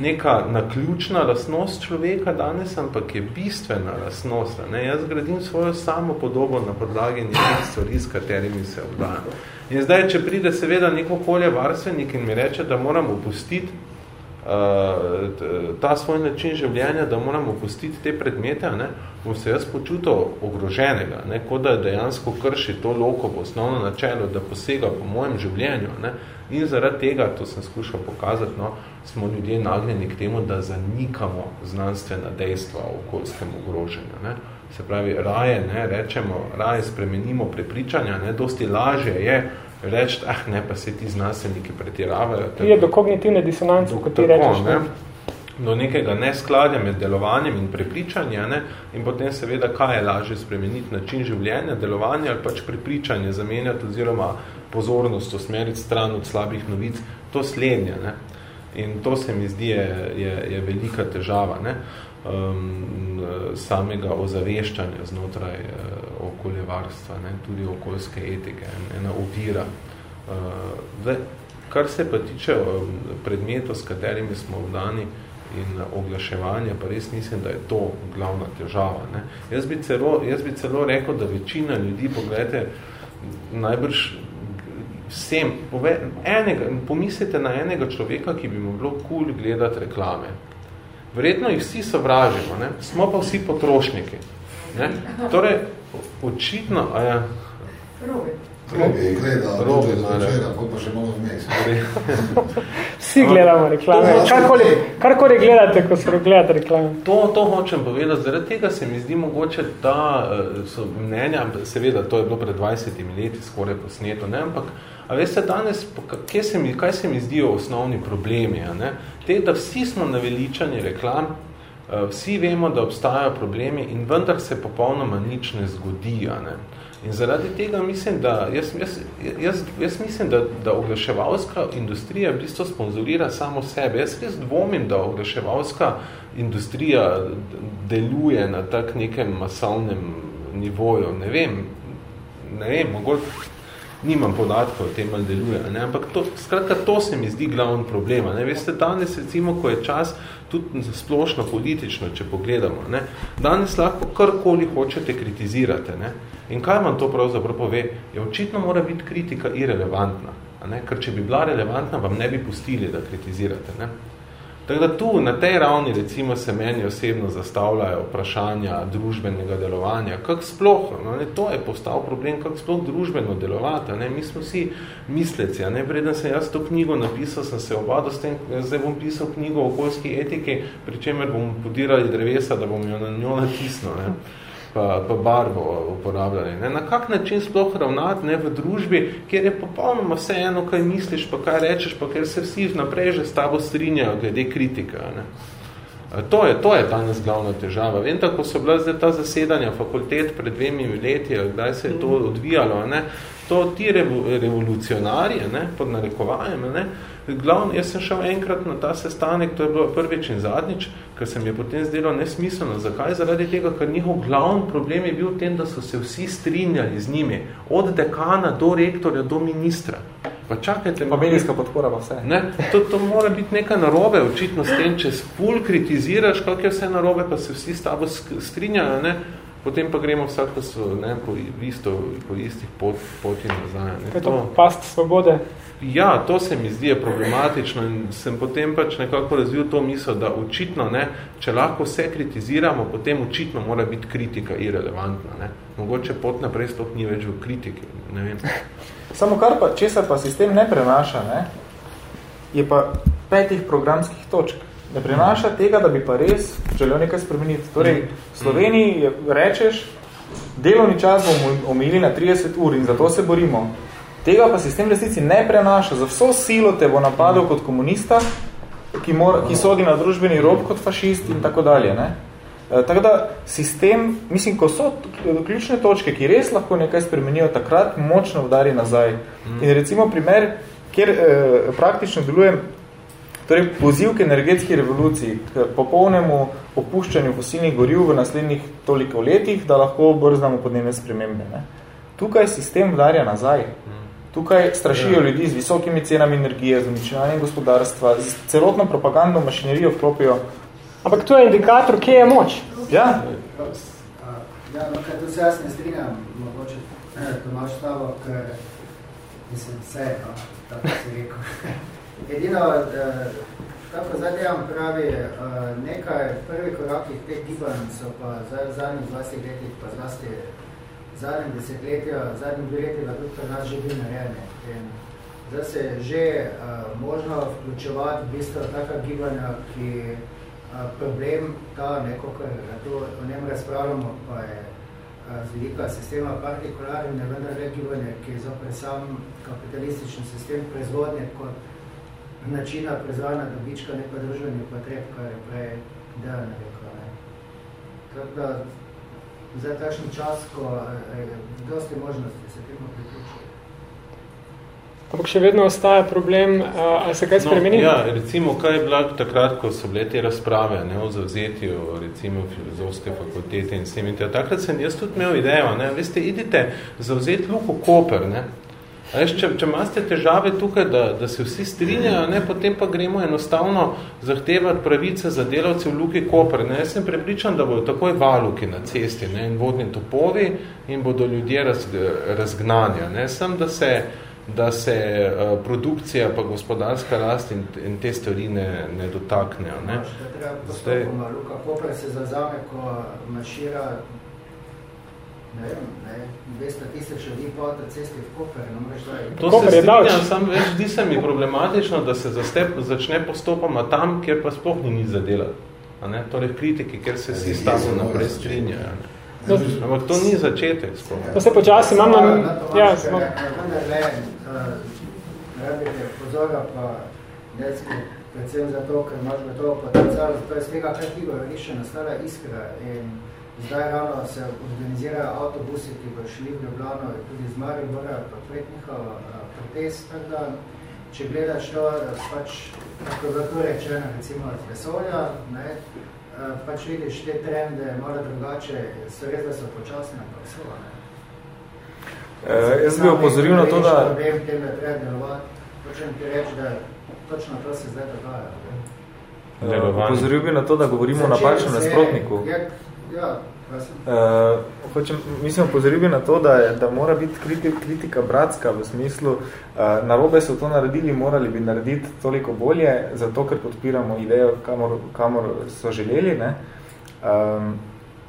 neka naključna lastnost človeka danes, ampak je bistvena lastnost. Ne. Jaz gradim svojo samo podobo na podlagi nekih stvari, s katerimi se obdajam. In zdaj, če pride seveda neko okolje varstvenik in mi reče, da moram opustiti ta svoj način življenja, da moramo pustiti te predmete, ne, bom se jaz počutil ogroženega, ne, kot da dejansko krši to lokovo osnovno načelo, da posega po mojem življenju. Ne, in zaradi tega, to sem skušal pokazati, no, smo ljudje nagnjeni k temu, da zanikamo znanstvena dejstva o okoljskem ogroženju. Ne. Se pravi, raje, ne, rečemo, raje spremenimo prepričanja, ne, dosti lažje je, reči, ah ne, pa se ti znanstveniki pretiravajo. Je do kognitivne disonance, kot ti rečeš. Ne? do nekega neskladja med delovanjem in prepričanja ne? in potem seveda, kaj je lažje spremeniti način življenja, delovanja ali pač prepričanje zamenjati oziroma pozornost usmeriti stran od slabih novic, to slednje. Ne? In to se mi zdi je, je, je velika težava ne? Um, samega ozaveščanja znotraj uh, okoljevarstva, ne? tudi okoljske etike, ena ovira. Uh, kar se pa tiče um, predmetov, s katerimi smo vdani in oglaševanja, pa res mislim, da je to glavna težava. Ne? Jaz, bi celo, jaz bi celo rekel, da večina ljudi, pogledajte, najbrž vsem, pove, enega, pomislite na enega človeka, ki bi mu bilo cool gledati reklame. Verjetno jih vsi sovražimo, ne? smo pa vsi potrošniki. Ne? Torej, Očitno, a ja. Robi. Robi, gleda, Robi, Robi, mare. zvečera, ko pa še malo vmes. Vsi gledamo reklame. Karkoli, karkoli gledate, ko se gledate reklame. To, to hočem povedati, zaradi tega se mi zdi mogoče, da eh, so mnenja, seveda to je bilo pred 20 leti skoraj posneto, ne, ampak a veste danes, kje se mi, kaj se mi zdijo osnovni problemi, a ne? Te, da vsi smo naveličani reklam, eh, vsi vemo, da obstajajo problemi in vendar se popolnoma nič ne zgodi, a ne? In zaradi tega mislim, da jaz, jaz, jaz, jaz mislim, da, da oglaševalska industrija v bistvu sponzorira samo sebe. Jaz res dvomim, da oglaševalska industrija deluje na tak nekem masovnem nivoju. Ne vem, ne vem, mogoče nimam podatkov o tem, ali deluje. Ne? Ampak to, skratka, to se mi zdi glavni problem. Ne? Veste, danes recimo, ko je čas tudi splošno politično, če pogledamo, ne? danes lahko karkoli hočete kritizirate. Ne? In kaj vam to pravzaprav pove? Je očitno mora biti kritika irelevantna. Ne? Ker če bi bila relevantna, vam ne bi pustili, da kritizirate. Ne? Tako da tu, na tej ravni, recimo, se meni osebno zastavljajo vprašanja družbenega delovanja. Kak sploh, no, ne, to je postal problem, kak sploh družbeno delovati. Ne? Mi smo vsi misleci. Ne? Preden sem jaz to knjigo napisal, sem se obadal s tem, zdaj bom pisal knjigo o okoljski etiki, pri čemer bom podirali drevesa, da bom jo na njo natisnil. Ne? Pa, pa barvo uporabljali. Ne? Na kak način sploh ravnati ne, v družbi, kjer je popolnoma vse eno, kaj misliš, pa kaj rečeš, pa ker se vsi naprej že s tabo strinjajo glede kritika. Ne? To je, to je danes glavna težava. Vem, tako so bila zdaj ta zasedanja fakultet pred dvemi leti, kdaj se je to odvijalo, ne? To ti revolucionarje, ne, pod narekovajem, ne, glavno, jaz sem šel enkrat na ta sestanek, to je bilo prvič in zadnjič, ker se mi je potem zdelo nesmiselno. Zakaj? Zaradi tega, ker njihov glavni problem je bil v tem, da so se vsi strinjali z njimi, od dekana do rektorja do ministra. Pa čakajte. Pa medijska podpora pa vse. Ne, to, to mora biti neka narobe, očitno s tem, če ful kritiziraš, kako je vse narobe, pa se vsi s tabo strinjajo, ne, potem pa gremo vsak pa so, ne, po, isto, po istih pot, poti nazaj. Ne. Kaj to, to past svobode? Ja, to se mi zdi problematično in sem potem pač nekako razvil to misel, da očitno, ne, če lahko vse kritiziramo, potem očitno mora biti kritika irelevantna. Ne. Mogoče pot naprej sploh ni več v kritiki. Ne vem. Samo kar pa, česar pa sistem ne prenaša, ne, je pa petih programskih točk. Ne prenaša tega, da bi pa res želel nekaj spremeniti. Torej, v Sloveniji rečeš, delovni čas bomo omejili na 30 ur in zato se borimo. Tega pa sistem resnici ne prenaša. Za vso silo te bo napadel kot komunista, ki, mora, ki sodi na družbeni rob kot fašist in tako dalje. Ne? E, tako da sistem, mislim, ko so ključne točke, ki res lahko nekaj spremenijo, takrat močno udari nazaj. In recimo primer, kjer e, praktično delujem, torej poziv k energetski revoluciji, k popolnemu opuščanju fosilnih goriv v naslednjih toliko letih, da lahko brznamo podnebne spremembe. Ne? Tukaj sistem udarja nazaj. Tukaj strašijo ja. ljudi z visokimi cenami energije, z uničevanjem gospodarstva, z celotno propagandno mašinerijo vklopijo. Ampak to je indikator, kje je moč. Ja. Ja, no, kaj tu se jaz ne strinjam, mogoče Tomaš Stavo, ker mislim, vse, no, tako si rekel. Edino, tako zadnjam pravi, nekaj prvih korakih teh gibanj so pa v zadnjih 20 letih, pa zlasti zadnjem desetletju, zadnjem dve leti, da tudi pri nas že bil narejene. Zdaj se je že uh, možno vključevati v bistvo taka gibanja, ki uh, problem ta, neko, kar to o njem razpravljamo, pa je uh, z velika sistema partikularne, ne vendar le gibanje, ki je zopre sam kapitalistični sistem proizvodnje kot načina proizvajanja dobička, ne pa družbenih potreb, kar je prej Dejan rekel. Ne. Tako da zdaj takšen čas, ko je dosti možnosti se temu priključiti. Ampak še vedno ostaja problem, ali se kaj spremeni? No, ja, recimo, kaj je bila takrat, ko so bile te razprave ne, o zavzetju, recimo, filozofske fakultete in vsem in te. Takrat sem jaz tudi imel idejo, ne, veste, idite zavzeti Luko Koper, ne, Veš, če, če imate težave tukaj, da, da se vsi strinjajo, ne, potem pa gremo enostavno zahtevati pravice za delavce v Luki Koper. Ne. Jaz sem prepričan, da bodo takoj valuki na cesti ne, in vodni topovi in bodo ljudje raz, razgnanja. Ne. Sem, da se, da se uh, produkcija pa gospodarska rast in, in te stvari ne, ne dotaknejo. Ne. Zdaj, Luka Koper se zazame, ko mašira ne vem, ne, 200 tisoč ljudi po avtocesti v Koper, ne moreš da To Koper se je strinjam, sam več, zdi se mi problematično, da se zastep, začne postopoma tam, kjer pa sploh ni nič zadelati. A ne? Torej kritiki, kjer se vsi stavno naprej strinjajo. No, Ampak to ni začetek sploh. To se počasi imam na... Ja, Ja, smo. vendar le, rabite pozora pa detski, predvsem zato, ker imaš gotovo potencial, zato je z tega kaj Igor še nastala iskra in zdaj ravno se organizirajo avtobusi, ki bo šli v Ljubljano, tudi z Maribora, pa Pretniha, protest, tako da, če gledaš to, pač, kako je bilo to rečeno, recimo iz vesolja, ne, eh, pač vidiš te trende malo drugače, so res, da so počasne, ampak so, ne. Eh, jaz bi opozoril na to, da... Problem tem, da treba delovati. Hočem ti reči, da točno to se zdaj dogaja. ne. Eh. Opozoril bi na to, da govorimo o napačnem se je- nasprotniku. Ja, ja. Uh, hočem, mislim, opozoril na to, da, je, da mora biti kriti, kritika bratska v smislu, uh, narobe so to naredili, morali bi narediti toliko bolje, zato ker podpiramo idejo, kamor, kamor so želeli. Ne? Um,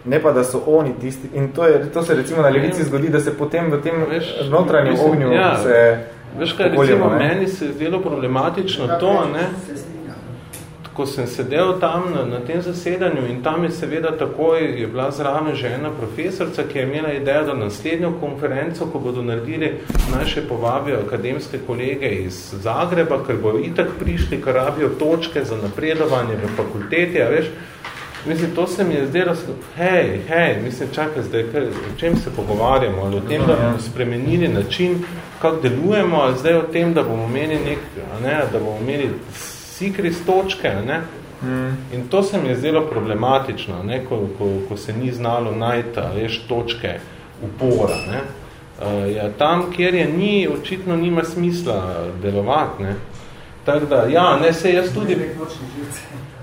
ne pa, da so oni tisti. In to, je, to se recimo na levici zgodi, da se potem v tem Veš, notranjem mislim, ognju ja. se Veš kaj, pokoljemo, recimo, ne? meni se je zdelo problematično to, ne. Ko sem sedel tam na, na tem zasedanju in tam je seveda takoj je bila zraven že ena profesorica, ki je imela idejo, da na naslednjo konferenco, ko bodo naredili, naj še povabijo akademske kolege iz Zagreba, ker bojo itak prišli, ker rabijo točke za napredovanje v fakulteti, a veš, Mislim, to se mi je zdelo, hej, hej, mislim, čakaj zdaj, kaj, o čem se pogovarjamo, ali o tem, da bomo spremenili način, kako delujemo, ali zdaj o tem, da bomo imeli nek, a ne, da bomo imeli sikris točke, ne, Mm. In to se mi je zdelo problematično, ne, ko, ko, ko se ni znalo najti, a veš, točke upora. Ne. Uh, ja, tam, kjer je ni, očitno nima smisla delovati. Ne. Tako da, ja, ne, se jaz tudi...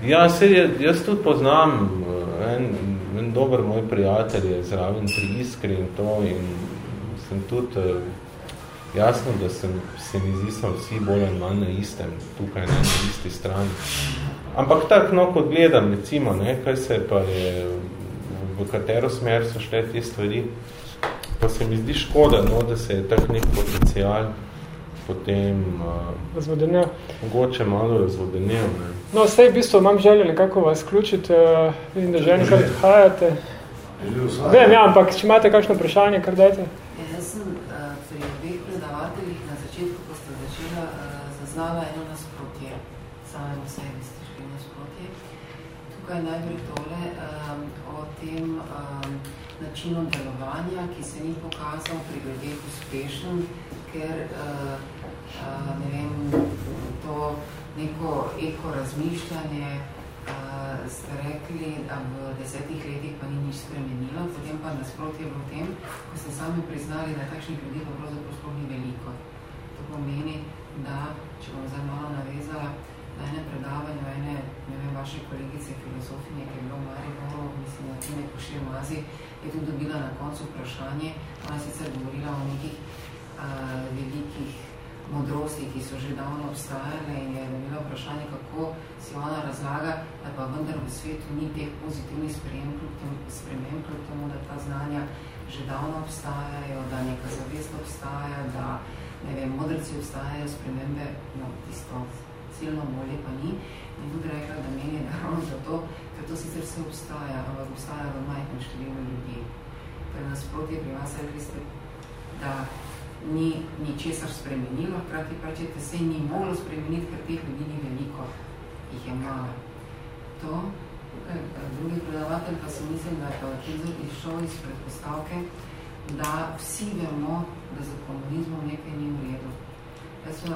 Ja, se jaz tudi poznam, eh, en, en dober moj prijatelj je zraven pri Iskri in to in sem tudi, eh, jasno, da sem, se mi zdi, smo vsi bolj ali manj na istem, tukaj ne, na isti strani. Ampak tako, no, kot gledam, recimo, ne, kaj se pa je, v katero smer so šle te stvari, pa se mi zdi škoda, no, da se je tak nek potencial potem uh, Razvodenel. mogoče malo razvodenel. Ne. No, sej v bistvu imam željo nekako vas vključiti, uh, vidim, da že enkrat odhajate. Vem, ja, ampak če imate kakšno vprašanje, kar dajte. Ja, jaz sem uh, pri obeh predavateljih na začetku, ko ste začela, zaznala eno nasprotje, samemu sebi ste šli nasprotje. Tukaj najprej tole um, o tem um, načinu delovanja, ki se ni pokazal pri ljudeh uspešen, ker uh, uh, ne vem, to neko eko razmišljanje uh, ste rekli, da v desetih letih pa ni nič spremenilo, potem pa nasprotje v tem, ko ste sami priznali, da takšnih ljudi pa pravzaprav sploh ni veliko. To pomeni, da, če bom zdaj malo navezala, na ene predavanje ene, ne vem, vaše kolegice filozofinje, ki je bilo v Mariboru, mislim, na Tine Košir Mazi, je tudi dobila na koncu vprašanje, ona sicer govorila o nekih uh, velikih modrosti, ki so že davno obstajale in je dobila vprašanje, kako si ona razlaga, da pa vendar v svetu ni teh pozitivnih sprememb, sprememb, kljub temu, da ta znanja že davno obstajajo, da neka zavest obstaja, da ne vem, modrci obstajajo, spremembe, no, tisto silno bolje pa ni. In tudi rekla, da meni je ravno zato, ker to sicer vse obstaja, ampak obstaja v majhnem številu ljudi. To je nasprotje pri vas, rekli ste, da ni ničesar spremenilo, hkrati pa rečete, se ni moglo spremeniti, ker teh ljudi ni veliko, jih je malo. To, eh, drugi predavatelj pa si mislim, da je pa tudi izšel iz predpostavke, da vsi vemo, da za komunizmom nekaj ni v redu. Jaz so,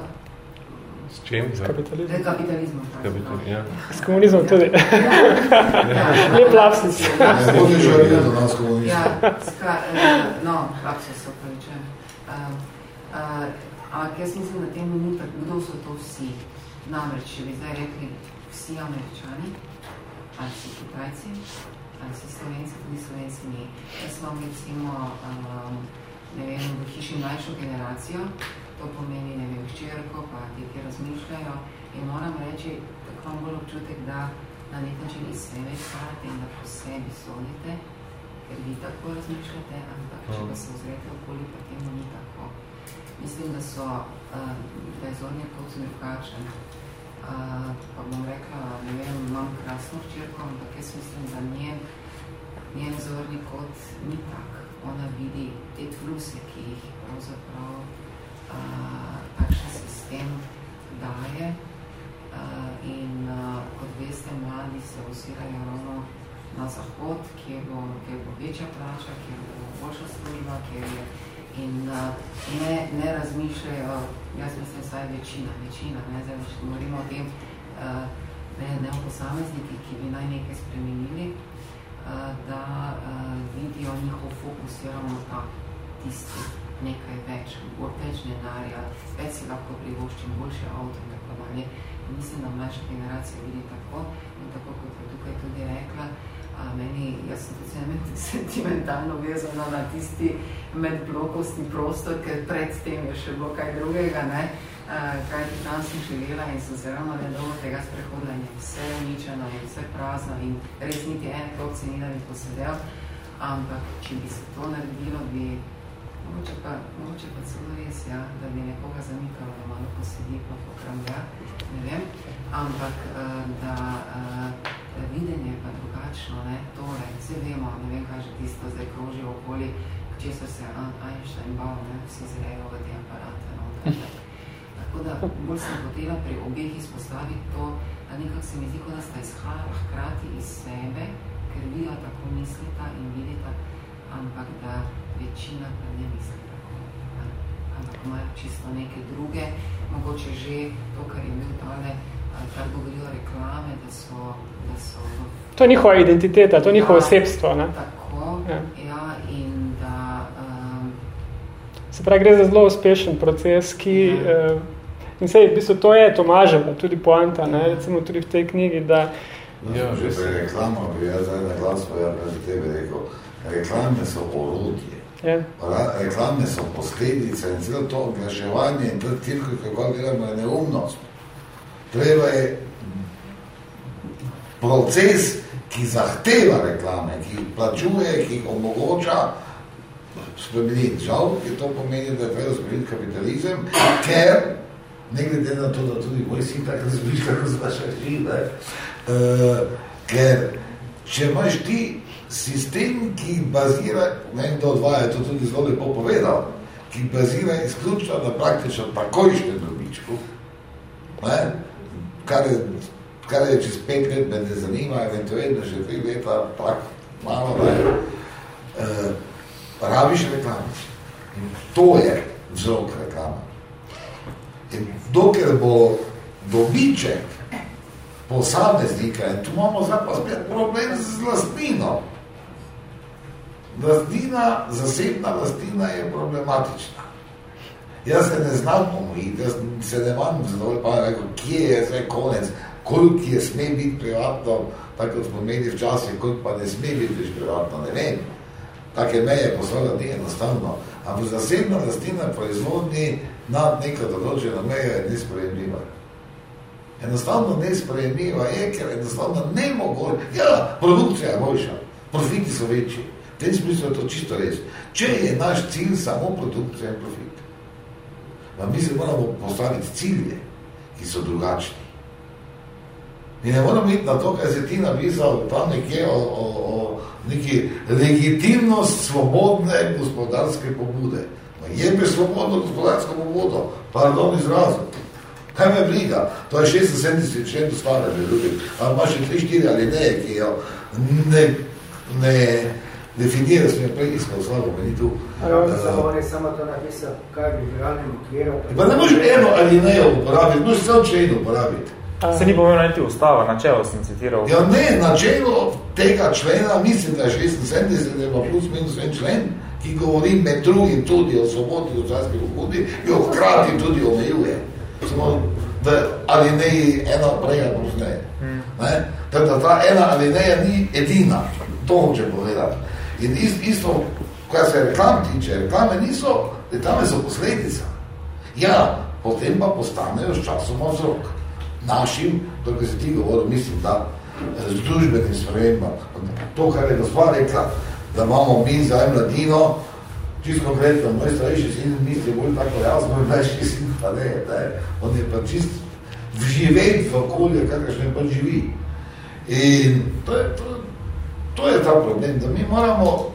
S čem? S Ja. kapitalizmom. z kapitalizmom. tako, Kapital, no. ja. S komunizmom tudi. Ja. Lep lapsus. Ne bodi želje za nas komunistov. Ja, ska, eh, no, lapsus se upravičujem. Um, uh, ampak jaz mislim, da temu ni tako, kdo so to vsi. Namreč, če bi zdaj rekli vsi američani, ali vsi kitajci, ali vsi slovenci, tudi slovenci ni. Jaz imam recimo, um, ne vem, v hiši mlajšo generacijo, to pomeni, ne vem, hčerko, pa ti, ki razmišljajo in moram reči, tako imam bolj občutek, da na nek način iz sebe izhajate in da po sebi sodite ker vi tako razmišljate, ampak če pa se ozrete okoli, pa temu ni tako. Mislim, da so, uh, da je zornje kot drugačen. Uh, pa bom rekla, ne vem, imam krasno včerko, ampak jaz mislim, da njen, njen zorni kot ni tak. Ona vidi te fluse, ki jih pravzaprav uh, takšen sistem daje. Uh, in uh, kot veste, mladi se osirajo ravno na zahod, kjer bo, kjer bo večja plača, kjer bo boljša služba, kjer je in uh, ne, ne razmišljajo, jaz mislim, saj večina, večina, ne, zdaj če govorimo o tem, uh, ne, ne o posamezniki, ki bi naj nekaj spremenili, da uh, vidijo njihov fokus ravno ta tisti nekaj več, več denarja, več si lahko privoščim, boljše avto in tako dalje. Mislim, da mlajša generacija vidi tako in tako, kot je tukaj tudi rekla, a meni, jaz sem tudi sentimentalno vezana na tisti medblokovski prostor, ker pred tem je še bilo kaj drugega, ne? Kaj ti tam sem živela in sem se ravno nedolgo tega sprehodila in je vse uničeno in vse prazno in res niti en krok se ni da bi posedel, ampak če bi se to naredilo, bi mogoče pa, mogoče pa celo res, ja, da bi nekoga zamikalo, da malo posedi pa pokramlja, ne vem, ampak da, da videnje pa drugačno, ne, tole, vse vemo, ne vem, kaj že tisto zdaj kroži okoli, česar se Einstein bal, ne, vsi zrejo v te aparate, no, tako da bolj sem hotela pri obeh izpostaviti to, da nekak se mi zdi, da sta izhala hkrati iz sebe, ker videla tako mislita in vidita, ampak da večina pa ne misli tako, ne, ampak imajo čisto neke druge, mogoče že to, kar je bil tale, kar govorijo reklame, da so, da so To je njihova identiteta, to je njihovo osebstvo, ne? Tako, ja, ja in da... Um, Se pravi, gre za zelo uspešen proces, ki... Ja. Uh, in sej, v bistvu, to je Tomaževa, tudi poanta, ne? recimo tudi v tej knjigi, da... Ja, že pri reklamo bi jaz zdaj na glas ja, za tebe rekel, reklame so orodje. Ja. Reklame so posledice in celo to oglaševanje in to tirko, kako gledamo, je neumnost. Treba je proces, ki zahteva reklame, ki jih plačuje, ki jih omogoča spremeniti. Žal, ki to pomeni, da je treba spremeniti kapitalizem, ker, ne glede na to, da tudi moj sin tako razmišlja, se vaša žive, uh, ker če imaš ti sistem, ki bazira, meni to odvaja, to tudi zelo lepo povedal, ki bazira izključno na praktično takojšnjem dobičku, ne, kar je kar je čez pet let me ne zanima, eventualno še tri leta, tak malo, da je, uh, rabiš reklame. In to je vzrok reklama. In dokler bo dobiček posameznika, in tu imamo zdaj pa spet problem z lastnino. Lastnina, zasebna lastnina je problematična. Jaz se ne znam omojiti, jaz se ne vam zadovolj pa rekel, kje je zdaj konec, koliko je sme biti privatno, tako kot smo imeli včasih, koliko pa ne sme biti več privatno, ne vem. Take meje poslovno ni enostavno, ampak zasebna rastina proizvodnji nad neko določeno mejo je nesprejemljiva. Enostavno nesprejemljiva je, ker enostavno ne mogoče. Ja, produkcija je boljša, profiti so večji. V tem smislu je to čisto res. Če je naš cilj samo produkcija in profit, mi se moramo postaviti cilje, ki so drugačni. In ne moramo iti na to, kaj se ti napisal tam nekje o, o, o neki legitimnost svobodne gospodarske pobude. Jebe svobodno gospodarsko pobudo, pardon izrazu. Kaj me briga? To je 76 člen stare, že ljubim. Ali imaš še 3-4 ali ne, ki jo ne, ne definira, sem jo prej iskal slabo, meni tu. Ali on uh, samo, on je samo to napisal, kaj bi v realnem okviru. Pa ne možeš eno ali ne uporabiti, možeš samo člen uporabiti. Se ni pomembno najti ustava, načelo sem citiral. Ja ne, načelo tega člena, mislim, da je 76, da je plus minus en člen, ki govori med drugim tudi o svobodi v zdravstvi pobudi, jo hkrati tudi omejuje. Da ali ne ena prega plus ne. Hmm. ne? Tako da ta ena ali ne ni edina, to hoče povedati. In isto, kaj se reklam tiče, reklame niso, reklame so posledica. Ja, potem pa postanejo s časoma vzrok našim, to, kar se ti govoril, mislim, da z družbenim spremembam. To, kar je gospod rekla, da imamo mi zdaj mladino, čisto konkretno, moj starejši sin misli bolj tako jaz, moj mlajši sin pa ne, ne, on je pa čist vživet v okolje, kakršne pa živi. In to je, to, to je ta problem, da mi moramo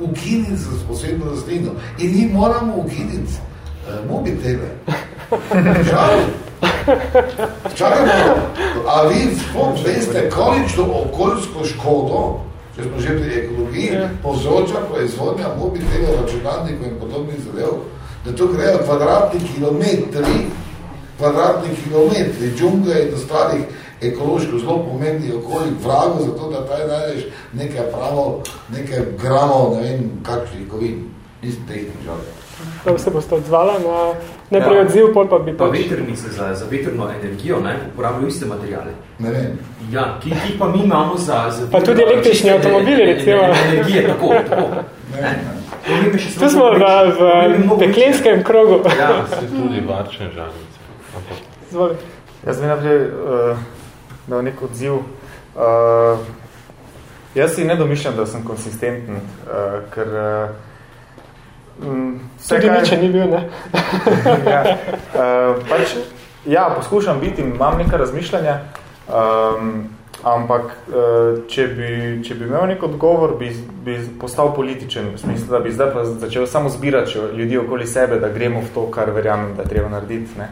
ukiniti za posebno rastlino in mi moramo ukiniti uh, mobitele. Žal, čakajmo, a vi veste, količno okoljsko škodo, če smo že pri ekologiji, ja. povzroča proizvodnja mobitele, računalnikov in podobnih zadev, da to grejo kvadratni kilometri, kvadratni kilometri džunga in ostalih ekološko zelo pomembni okoljih vragov, zato da taj najdeš nekaj pravo, nekaj gramov, ne vem, kakšnih kovin. Nisem tehnik žal. Da se boste odzvala na najprej ja. odziv, pol pa bi pa... Pa vetrnice za, za vetrno energijo, ne, uporabljajo iste materiale. Ne vem. Ja, ki, ki pa mi imamo za... za pa tudi električni avtomobili, recimo. Energije, tako, tako. Ne, ne. Tu smo v, v peklenskem krogu. Ja, se tudi varčne žanice. Zvoli. Jaz bi naprej uh, dal nek odziv. Uh, jaz si ne domišljam, da sem konsistenten, uh, ker uh, vse, Tudi kaj... niče ni bil, ne? ja, uh, pač, ja, poskušam biti, imam nekaj razmišljanja, um, ampak uh, če, bi, če bi imel nek odgovor, bi, bi postal političen, v smislu, da bi zdaj pa začel samo zbirati ljudi okoli sebe, da gremo v to, kar verjamem, da je treba narediti. Ne?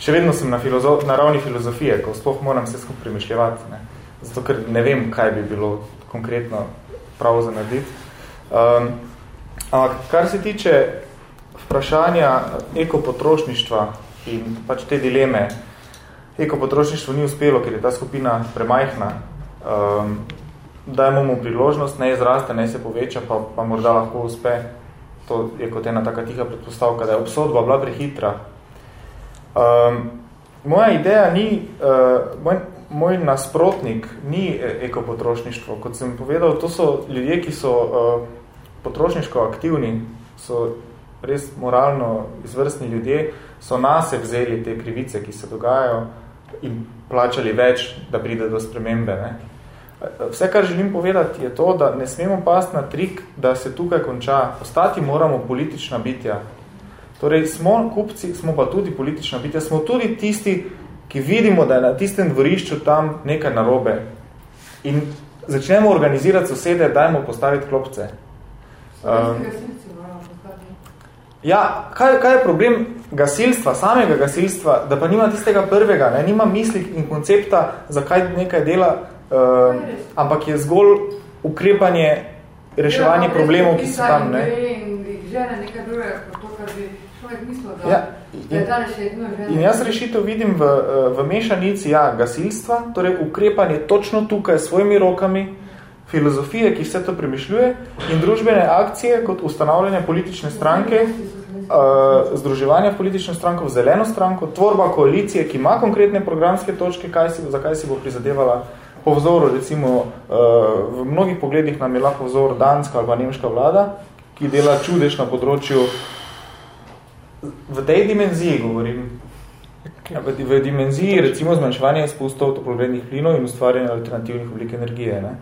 Še vedno sem na, filozof, na ravni filozofije, ko sploh moram vse skupaj premišljevati, ne? zato ker ne vem, kaj bi bilo konkretno pravo za narediti. Um, ampak, kar se tiče vprašanja ekopotrošništva in pač te dileme, ekopotrošništvo ni uspelo, ker je ta skupina premajhna, um, dajmo mu priložnost, ne izraste, ne se poveča, pa, pa morda lahko uspe. To je kot ena taka tiha predpostavka, da je obsodba bila prehitra. Um, moja ideja ni, uh, moj, moj nasprotnik ni e, ekopotrošništvo. Kot sem povedal, to so ljudje, ki so uh, potrošniško aktivni, so res moralno izvrstni ljudje, so nase vzeli te krivice, ki se dogajajo in plačali več, da pride do spremembe. Ne? Vse, kar želim povedati, je to, da ne smemo pasti na trik, da se tukaj konča. Ostati moramo politična bitja. Torej, smo kupci, smo pa tudi politična bitja. Smo tudi tisti, ki vidimo, da je na tistem dvorišču tam nekaj narobe. In začnemo organizirati sosede, dajmo postaviti klopce. Um, Ja, kaj, kaj je problem gasilstva, samega gasilstva, da pa nima tistega prvega, ne? nima misli in koncepta, zakaj nekaj dela, uh, ampak je zgolj ukrepanje, reševanje problemov, ki so tam. Ne? Ja, in, in jaz rešitev vidim v, v mešanici ja, gasilstva, torej ukrepanje točno tukaj s svojimi rokami, filozofije, ki vse to premišljuje, in družbene akcije kot ustanavljanje politične stranke, uh, združevanje politične stranke v zeleno stranko, tvorba koalicije, ki ima konkretne programske točke, kaj si, zakaj si bo prizadevala po vzoru, recimo uh, v mnogih pogledih nam je lahko vzor danska ali nemška vlada, ki dela čudež na področju v tej dimenziji govorim, v, v dimenziji recimo zmanjševanja izpustov toplogrednih plinov in ustvarjanja alternativnih oblik energije. Ne?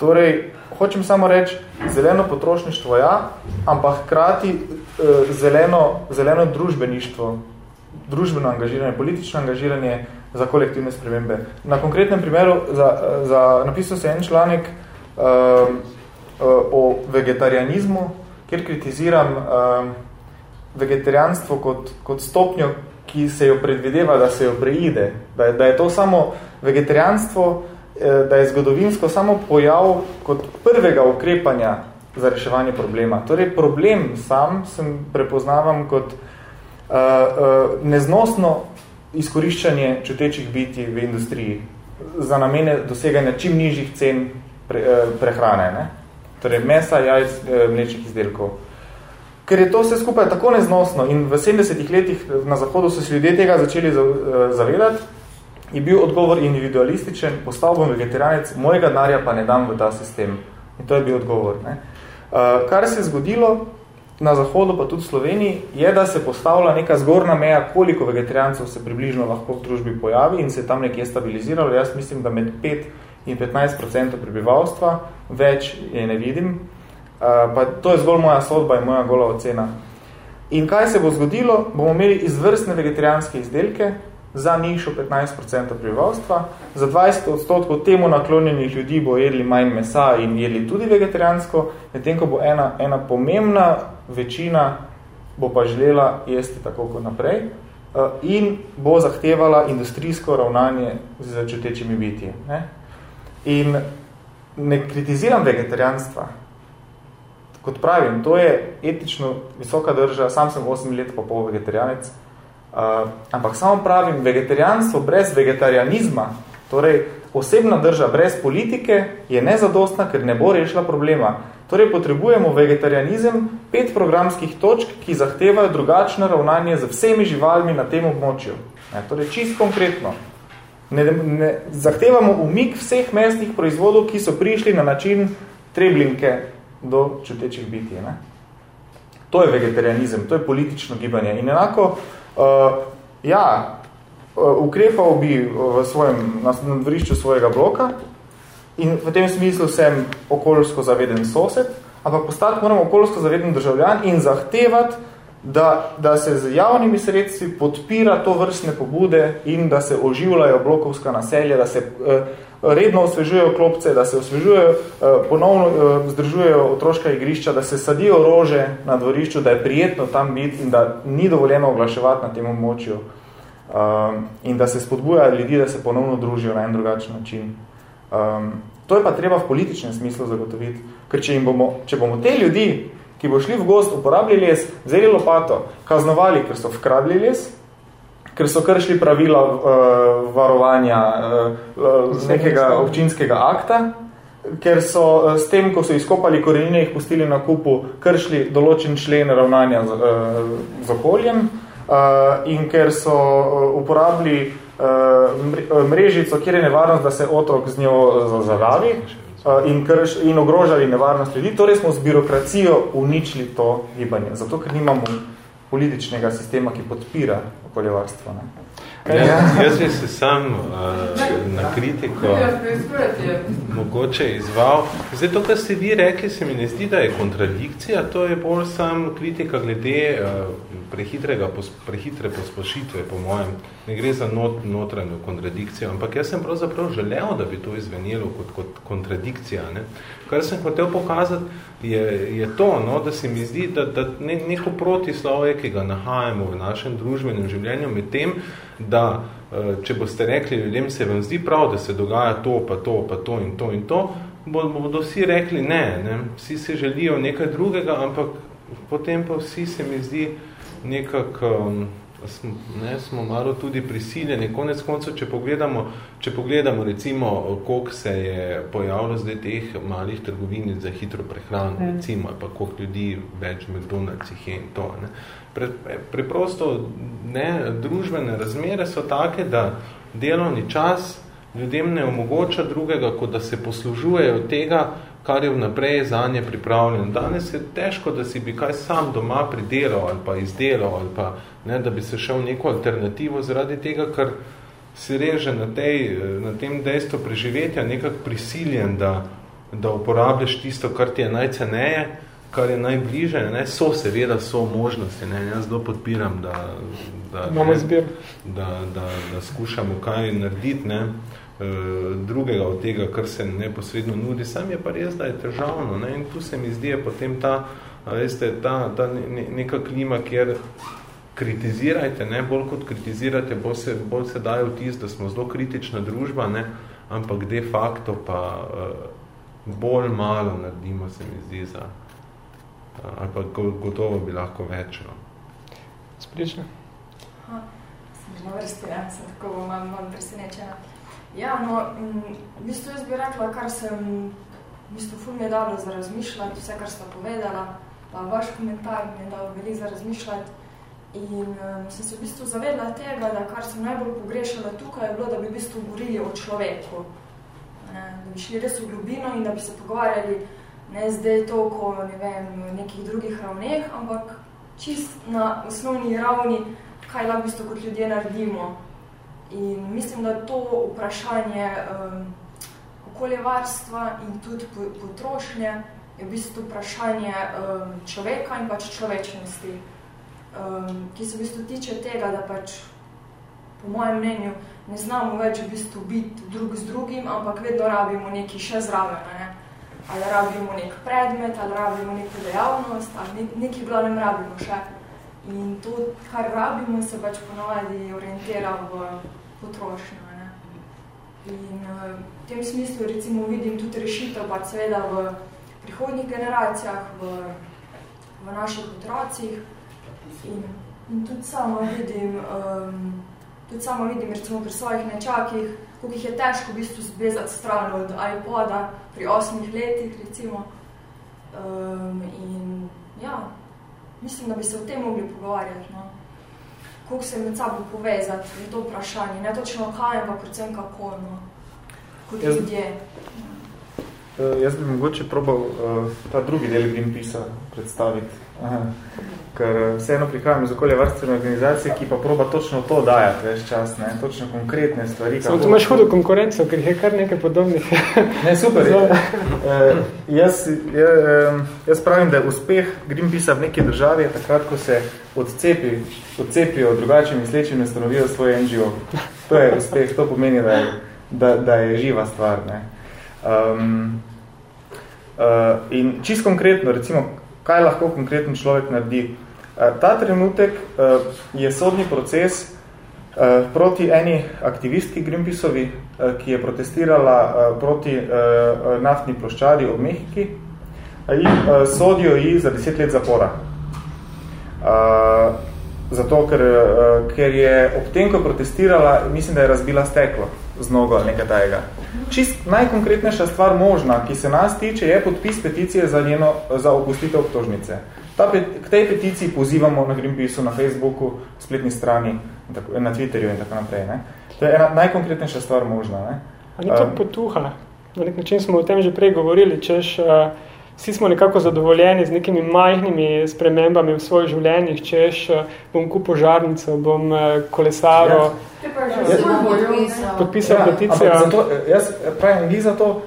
Torej, hočem samo reči, zeleno potrošništvo ja, ampak hkrati eh, zeleno, zeleno družbeništvo, družbeno angažiranje, politično angažiranje za kolektivne spremembe. Na konkretnem primeru za, za, napisal se en članek uh, uh, o vegetarianizmu, kjer kritiziram uh, vegetarijanstvo kot, kot stopnjo, ki se jo predvideva, da se jo preide. Da da je to samo vegetarijanstvo, Eh, da je zgodovinsko samo pojav kot prvega ukrepanja za reševanje problema. Torej, problem sam sem prepoznavam kot uh, uh, neznosno izkoriščanje čutečih biti v industriji za namene doseganja čim nižjih cen pre, uh, prehrane. Ne? Torej, mesa, jajc, uh, mlečih izdelkov. Ker je to vse skupaj tako neznosno in v 70-ih letih na Zahodu so se ljudje tega začeli zavedati, je bil odgovor individualističen, postal bom vegetarijanec, mojega denarja pa ne dam v ta sistem. In to je bil odgovor. Ne? Uh, kar se je zgodilo na Zahodu, pa tudi v Sloveniji, je, da se postavila neka zgornja meja, koliko vegetarijancev se približno lahko v družbi pojavi in se tam nekje stabiliziralo. Jaz mislim, da med 5 in 15 prebivalstva, več je ne vidim, pa to je zgolj moja sodba in moja gola ocena. In kaj se bo zgodilo? Bomo imeli izvrstne vegetarijanske izdelke za nišo 15% prebivalstva, za 20 odstotkov temu naklonjenih ljudi bo jedli manj mesa in jedli tudi vegetarijansko, medtem ko bo ena, ena pomembna večina bo pa želela jesti tako kot naprej eh, in bo zahtevala industrijsko ravnanje z čutečimi biti. Ne? In ne kritiziram vegetarijanstva. Kot pravim, to je etično visoka drža, sam sem 8 let pa pol vegetarijanec, uh, ampak samo pravim, vegetarijanstvo brez vegetarianizma, torej osebna drža brez politike, je nezadostna, ker ne bo rešila problema. Torej potrebujemo vegetarianizem, pet programskih točk, ki zahtevajo drugačno ravnanje z vsemi živalmi na tem območju. Ne, torej čist konkretno. Ne, ne, zahtevamo umik vseh mestnih proizvodov, ki so prišli na način treblinke do čutečih biti. Ne. To je vegetarianizem, to je politično gibanje. In enako, uh, ja, uh, ukrepal bi v svojem, na dvorišču svojega bloka, In v tem smislu sem okoljsko zaveden sosed, ampak postati moram okoljsko zaveden državljan in zahtevati, da, da se z javnimi sredstvi podpira to vrstne pobude in da se oživljajo blokovska naselja, da se eh, redno osvežujejo klopce, da se osvežujejo, eh, ponovno eh, zdržujejo otroška igrišča, da se sadijo rože na dvorišču, da je prijetno tam biti in da ni dovoljeno oglaševati na tem območju eh, in da se spodbuja ljudi, da se ponovno družijo na en drugačen način. Um, to je pa treba v političnem smislu zagotoviti, ker če, jim bomo, če bomo te ljudi, ki bo šli v gost, uporabili les, vzeli lopato, kaznovali, ker so vkradli les, ker so kršli pravila uh, varovanja uh, nekega občinskega akta, ker so uh, s tem, ko so izkopali korenine, jih pustili na kupu, kršli določen člen ravnanja z, uh, z okoljem uh, in ker so uh, uporabili uh, mrežico, kjer je nevarnost, da se otrok z njo zaravi uh, in, krš, in ogrožali nevarnost ljudi. Torej smo z birokracijo uničili to gibanje, zato ker nimamo političnega sistema, ki podpira okoljevarstvo. Ne? Ja, jaz bi se sam uh, na kritiko mogoče izval. Zdaj, to, kar ste vi rekli, se mi ne zdi, da je kontradikcija, to je bolj sam kritika glede uh, prehitrega, prehitre pospošitve, po mojem. Ne gre za not, notranjo kontradikcijo, ampak jaz sem pravzaprav želel, da bi to izvenilo kot, kot kontradikcija. Ne? Kar sem hotel pokazati, je, je to, no, da se mi zdi, da, da ne, neko protislovje, ki ga nahajamo v našem družbenem življenju, med tem, da eh, če boste rekli ljudem, se vam zdi prav, da se dogaja to, pa to, pa to in to in to, bodo vsi rekli ne, ne, vsi se želijo nekaj drugega, ampak potem pa vsi se mi zdi nekako um, ne, smo malo tudi prisiljeni. Konec koncev, če pogledamo, če pogledamo recimo, koliko se je pojavilo zdaj teh malih trgovinic za hitro prehrano, mm. recimo, pa koliko ljudi več McDonald'sih je in to. Ne. Pre, preprosto ne, družbene razmere so take, da delovni čas ljudem ne omogoča drugega, kot da se poslužujejo tega, kar je vnaprej za nje pripravljeno. Danes je težko, da si bi kaj sam doma pridelal ali pa izdelal ali pa ne, da bi se šel neko alternativo zaradi tega, ker si reže na, tej, na tem dejstvu preživetja nekak prisiljen, da, da uporabljaš tisto, kar ti je najceneje, kar je najbliže. Ne. So seveda, so možnosti. Ne. Jaz zelo podpiram, da, da, ne, da, da, da skušamo kaj narediti. Ne. Eh, drugega od tega, kar se neposredno nudi, sam je pa res, da je težavno. Ne? In tu se mi zdi je potem ta, veste, ta, ta ne, neka klima, kjer kritizirajte, ne? bolj kot kritizirate, bolj se, bolj se daje vtis, da smo zelo kritična družba, ne? ampak de facto pa uh, bolj malo naredimo, se mi zdi, za, uh, ali pa gotovo bi lahko več. No? Sprične? Sem na vrsti, ja, sem tako malo, malo presenečena. Ja, no, v bistvu jaz bi rekla, kar sem, v bistvu ful mi je dobro za razmišljati, vse, kar sta povedala, pa vaš komentar mi je dal veliko za razmišljati. In um, sem se v bistvu zavedla tega, da kar sem najbolj pogrešala tukaj, je bilo, da bi v bistvu govorili o človeku. Ne, da bi šli res v globino in da bi se pogovarjali ne zdaj toliko, ne vem, nekih drugih ravneh, ampak čist na osnovni ravni, kaj lahko v bistvu kot ljudje naredimo. In mislim, da to vprašanje um, okoljevarstva in tudi potrošnje je v bistvu vprašanje um, človeka in pač človečnosti, um, ki se v bistvu tiče tega, da pač po mojem mnenju ne znamo več v bistvu biti drug z drugim, ampak vedno rabimo nekaj še zraven. Ne? Ali rabimo nek predmet, ali rabimo neko dejavnost, ali nekaj glavnem rabimo še. In to, kar rabimo, se pač ponovadi orientira v potrošnjo. Ne? In uh, v tem smislu recimo vidim tudi rešitev, pa seveda v prihodnjih generacijah, v, v naših otrocih. In, in tudi samo vidim, um, tudi samo vidim recimo pri svojih nečakih, koliko jih je težko v bistvu zbezati stran od iPoda pri osmih letih, recimo. Um, in ja, mislim, da bi se o tem mogli pogovarjati. No? Koliko se med sabo povezati, je to vprašanje. Ne točno kaj, pa predvsem kako, no? kot Jaz- ljudje. Uh, jaz bi mogoče probal uh, ta drugi del Greenpeace predstaviti. Ker eh, vseeno prihajam iz okoljevarstvene organizacije, ki pa proba točno to dajati več čas, ne? točno konkretne stvari. Samo tu imaš hudo konkurenco, ker je kar nekaj podobnih. Ne, super. Zelo. Uh, jaz, je, jaz pravim, da je uspeh Greenpeacea v neki državi je takrat, ko se odcepi, odcepijo drugače misleči in ustanovijo svoj NGO. To je uspeh, to pomeni, da je, da, da je živa stvar. Ne? Um, uh, in čisto konkretno, recimo, kaj lahko konkreten človek naredi? Uh, ta trenutek uh, je sodni proces uh, proti eni aktivistki Greenpeaceovi, ki je protestirala proti naftni ploščadi ob Mehiki in sodijo ji za 10 let zapora. Zato, ker, ker je ob tem, ko protestirala, mislim, da je razbila steklo z nogo ali nekaj tajega. Čist najkonkretnejša stvar možna, ki se nas tiče, je podpis peticije za, njeno, za opustitev obtožnice. Ta, pet- k tej peticiji pozivamo na Greenpeaceu, na Facebooku, spletni strani, tako, na Twitterju in tako naprej. Ne? To je ena najkonkretnejša stvar možna. Ne? A ni to Um, potuha? Na nek način smo o tem že prej govorili, češ, uh, vsi smo nekako zadovoljeni z nekimi majhnimi spremembami v svojih življenjih, češ, uh, bom kupil žarnico, bom uh, kolesaro, že zelo podpisal. podpisal ja, peticijo. Zato, eh, jaz pravim, mi zato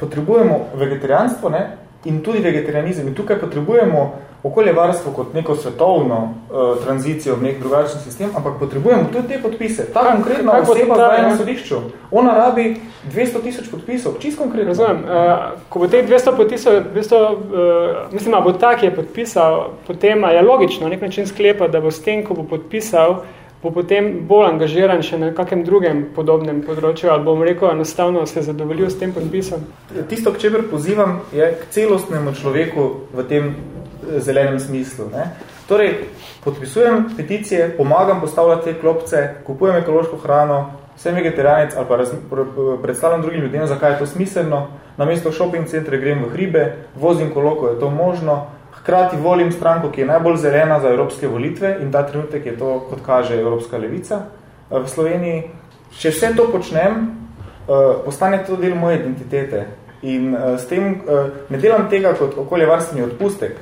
potrebujemo vegetarijanstvo ne? in tudi vegetarianizem. In tukaj potrebujemo okoljevarstvo kot neko svetovno uh, tranzicijo v nek drugačen sistem, ampak potrebujemo tudi te podpise. Ta Kaj- konkretna kaj bo oseba zdaj na sodišču, ona rabi 200 tisoč podpisov, čisto konkretno. Razumem, uh, ko bo teh 200 podpisov, 200, uh, mislim, a bo ta, ki je podpisal, potem je logično nek način sklepa, da bo s tem, ko bo podpisal, bo potem bolj angažiran še na kakem drugem podobnem področju, ali bom rekel, enostavno se zadovoljil s tem podpisom. Tisto, k čemer pozivam, je k celostnemu človeku v tem eh, zelenem smislu. Ne? Torej, podpisujem peticije, pomagam postavljati te klopce, kupujem ekološko hrano, sem vegetarijanec ali pa predstavljam drugim ljudem, zakaj je to smiselno. Na mesto shopping centre grem v hribe, vozim kolo, ko je to možno, hkrati volim stranko, ki je najbolj zelena za evropske volitve in ta trenutek je to, kot kaže Evropska levica eh, v Sloveniji. Če vse to počnem, eh, postane to del moje identitete. In uh, s tem ne delam tega kot okoljevarstveni odpustek,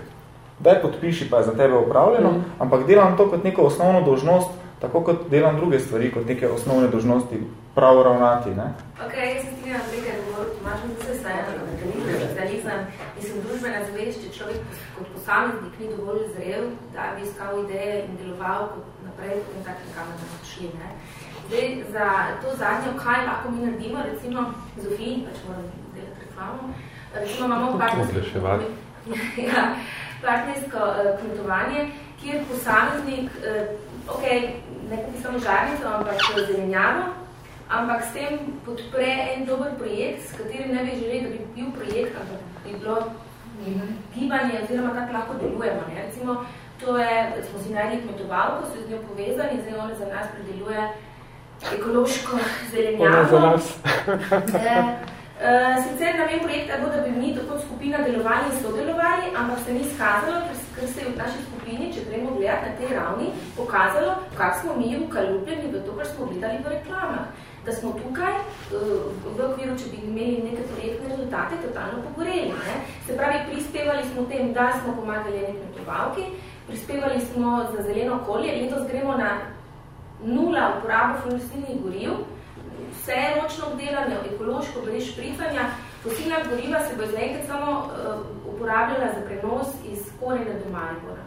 daj podpiši, pa je za tebe upravljeno, mm. ampak delam to kot neko osnovno dožnost, tako kot delam druge stvari, kot neke osnovne dožnosti, prav ravnati. Ne? Ok, jaz se strinjam z nekaj govoril, Tomaž, mi se na organizem, kapitalizem, mislim, družbena zavest, če človek kot posameznik ni dovolj zrel, da bi iskal ideje in deloval kot naprej, potem tak nekam bomo šli. Ne? Zdaj, za to zadnjo, kaj lahko mi naredimo, recimo Zofiji, pač moram delati reklamo, recimo imamo partnersko, Oglaševati. ja, partnersko uh, kmetovanje, kjer posameznik, uh, ok, ne kupi samo žarnico, ampak zelenjavo, ampak s tem podpre en dober projekt, s katerim ne bi želeli, da bi bil projekt, ampak bi bilo gibanje, oziroma kako lahko delujemo. Ne? Recimo, to je, smo si najeli kmetovalko, so z njo povezani, zdaj ona za nas predeluje ekološko Ona zelenjavo. za nas. Eh, Sicer namen projekta bo, da bi mi tako skupina delovali in sodelovali, ampak se ni skazalo, ker, ker se je v naši skupini, če gremo gledati na tej ravni, pokazalo, kak smo mi ukalupljeni v to, kar smo gledali v reklamah. Da smo tukaj, eh, v okviru, če bi imeli neke projektne rezultate, totalno pogoreli. Ne? Se pravi, prispevali smo tem, da smo pomagali eni kmetovalki, prispevali smo za zeleno okolje, letos gremo na nula uporabo fosilnih goriv, vse je ročno obdelano, ekološko, brez špricanja, fosilna goriva se bo zaenkrat samo uh, uporabljala za prenos iz Korene do Maribora.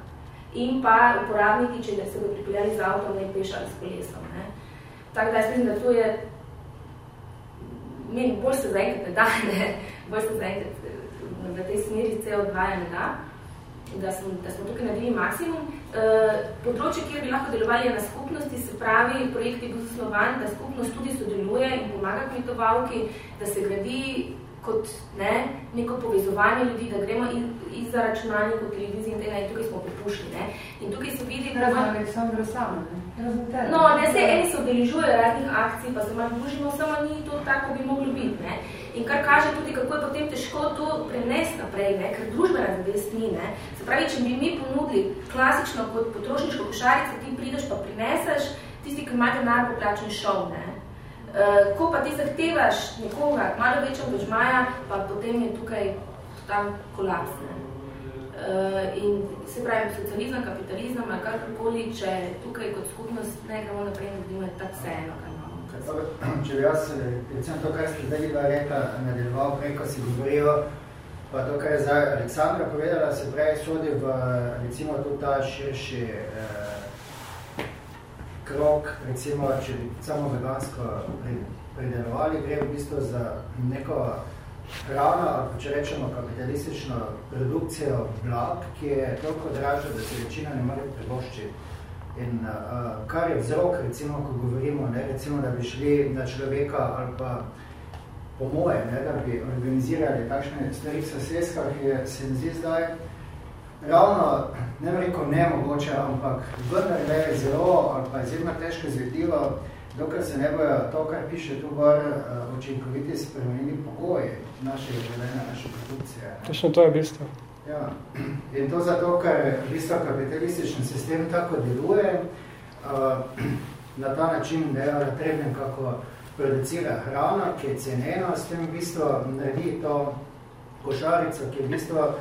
In pa uporabniki, če se bodo pripeljali z avtom, ne pešali s kolesom. Ne. Tako da mislim, da to je, meni bolj se zaenkrat ne da, ne, bolj se zaenkrat v tej smeri CO2 ne da, da smo, da smo tukaj naredili maksimum. Uh, področje, kjer bi lahko delovali na skupnosti, se pravi, projekt je bil zasnovan, da skupnost tudi sodeluje in pomaga kmetovalki, da se gradi kot ne, neko povezovanje ljudi, da gremo iz, za računalnik kot televiziji in tega, in tukaj smo pripušli. Ne. In tukaj se vidi... Razno Aleksandra sama, ne? No, ne se, eni se odeležujejo raznih akcij, pa se manj družimo, samo ni to tako, bi moglo biti. Ne. In kar kaže tudi, kako je potem težko to prenesti naprej, ne, ker družbena zavest ni. Ne. Se pravi, če bi mi ponudili klasično kot potrošniško košarico, ti prideš pa prineseš, tisti, ki ima denar, poplačen šov. Ne. Uh, ko pa ti zahtevaš nekoga, malo večjo angažmaja, pa potem je tukaj tam kolaps. Ne. Uh, in se pravi, socializem, kapitalizem, ali karkoli, če tukaj kot skupnost ne gremo naprej, je tako vseeno, kar. Če bi jaz, recimo to, kar ste zdaj dva rekla, nadaljeval preko si govorijo, pa to, kar je zdaj Aleksandra povedala, se pravi, sodi v recimo tudi ta širši eh, krok, recimo, če bi samo vegansko pridelovali, gre v bistvu za neko hrano, ali če rečemo kapitalistično produkcijo blag, ki je toliko draža, da se večina ne more privoščiti. In uh, kar je vzrok, recimo, ko govorimo, ne, recimo, da bi šli na človeka ali pa po moje, ne, da bi organizirali takšne stvari v sosedskah, je se mi zdi zdaj ravno, ne bi rekel nemogoče, ampak vendar je zelo ali pa izjemno težko izvedljivo, dokler se ne bojo to, kar piše tu gor, uh, učinkoviti spremenili pogoji naše življenja, naše produkcije. Točno to je bistvo. Ja. In to zato, ker v bistvu kapitalistični sistem tako deluje, uh, na ta način ne trebnem kako producira hrana, ki je cenena, s tem v bistvu naredi to košarico, ki je v bistvu uh,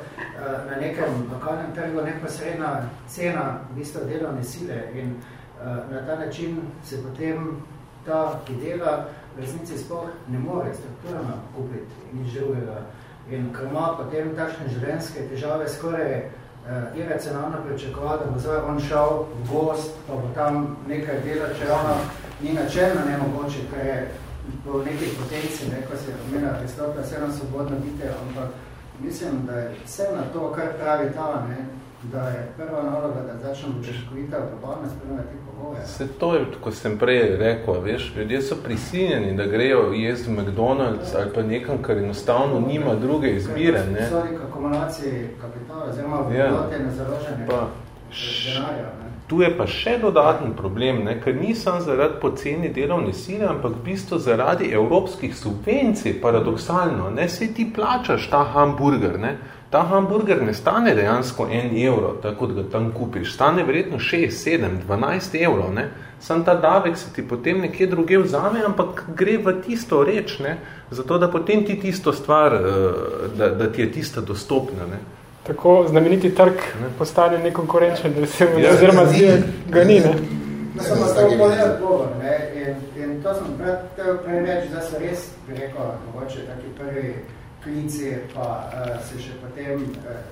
na nekem lokalnem trgu neposredna cena v bistvu delovne sile in uh, na ta način se potem ta, ki dela, v resnici sploh ne more strukturno kupiti nič drugega. In ko ima potem takšne življenjske težave, skoraj uh, iracionalno pričakovati, da bo zdaj on šel v gost, pa bo tam nekaj dela, če ravno ni načelno nemogoče, ker je po nekih potencij, ne, ko se je omenila Kristopla, vse nam svobodno biti, ampak mislim, da je vse na to, kar pravi ta, ne, da je prva naloga, da začnemo učinkovita globalno spremljati Se to je, ko sem prej rekel, veš, ljudje so prisiljeni, da grejo jesti v McDonald's ali pa nekam, kar enostavno nima druge izbire. Ne. Sorry, akumulacije kapitala, oziroma vlote ja. na založenje pa, denarja. Ne. Tu je pa še dodaten problem, ne, ker ni sam zaradi poceni delovne sile, ampak v bistvu zaradi evropskih subvencij, paradoksalno. Ne, se ti plačaš ta hamburger, ne, ta hamburger ne stane dejansko en evro, tako da ga tam kupiš, stane verjetno 6, 7, 12 evrov, ne, sam ta davek se ti potem nekje druge vzame, ampak gre v tisto reč, ne, zato da potem ti tisto stvar, eh, da, da ti je tista dostopna, ne. Tako znameniti trg postane nekonkurenčen, da se ja, oziroma zdi, ga ni, ne. Samo to povedal odgovor, ne, in, in to sem prej, prej reči, da so res, bi rekel, mogoče taki prvi klici, pa uh, se še potem uh,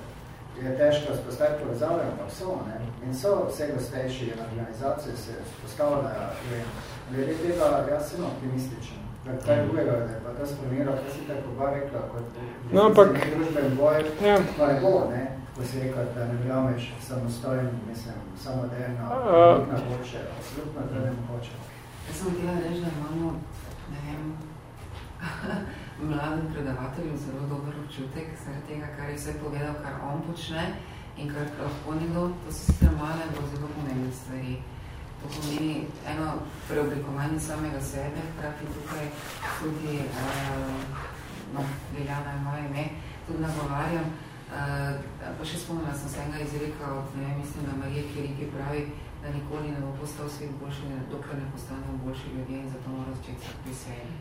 je težko spostaviti povezave, ampak so, ne? In so vse gostejši organizacije se postavljajo in glede tega jaz sem optimističen. Kaj mm. drugega, da je pa to spremenilo, kaj si tako ba rekla, kot no, ampak, družben boj, ja. pa ne bo, ne? Ko si rekel, da ne vjameš samostojen, mislim, samodejno, uh, na boče, absolutno to ne mogoče. Jaz sem htela reči, da imamo, ne vem, mladim predavateljem zelo dober občutek, zaradi tega, kar je vse povedal, kar on počne in kar lahko nekdo, to so sicer male, bo zelo pomembne stvari. To pomeni eno preoblikovanje samega sebe, hkrati tukaj tudi, uh, no, Liljana je moje ime, tudi nagovarjam, uh, pa še spomnila sem se enega izreka od, ne vem, mislim, da Marije Kiriki pravi, da nikoli ne bo postal svet boljši, dokler ne postanemo boljši ljudje in zato mora začeti pri sebi.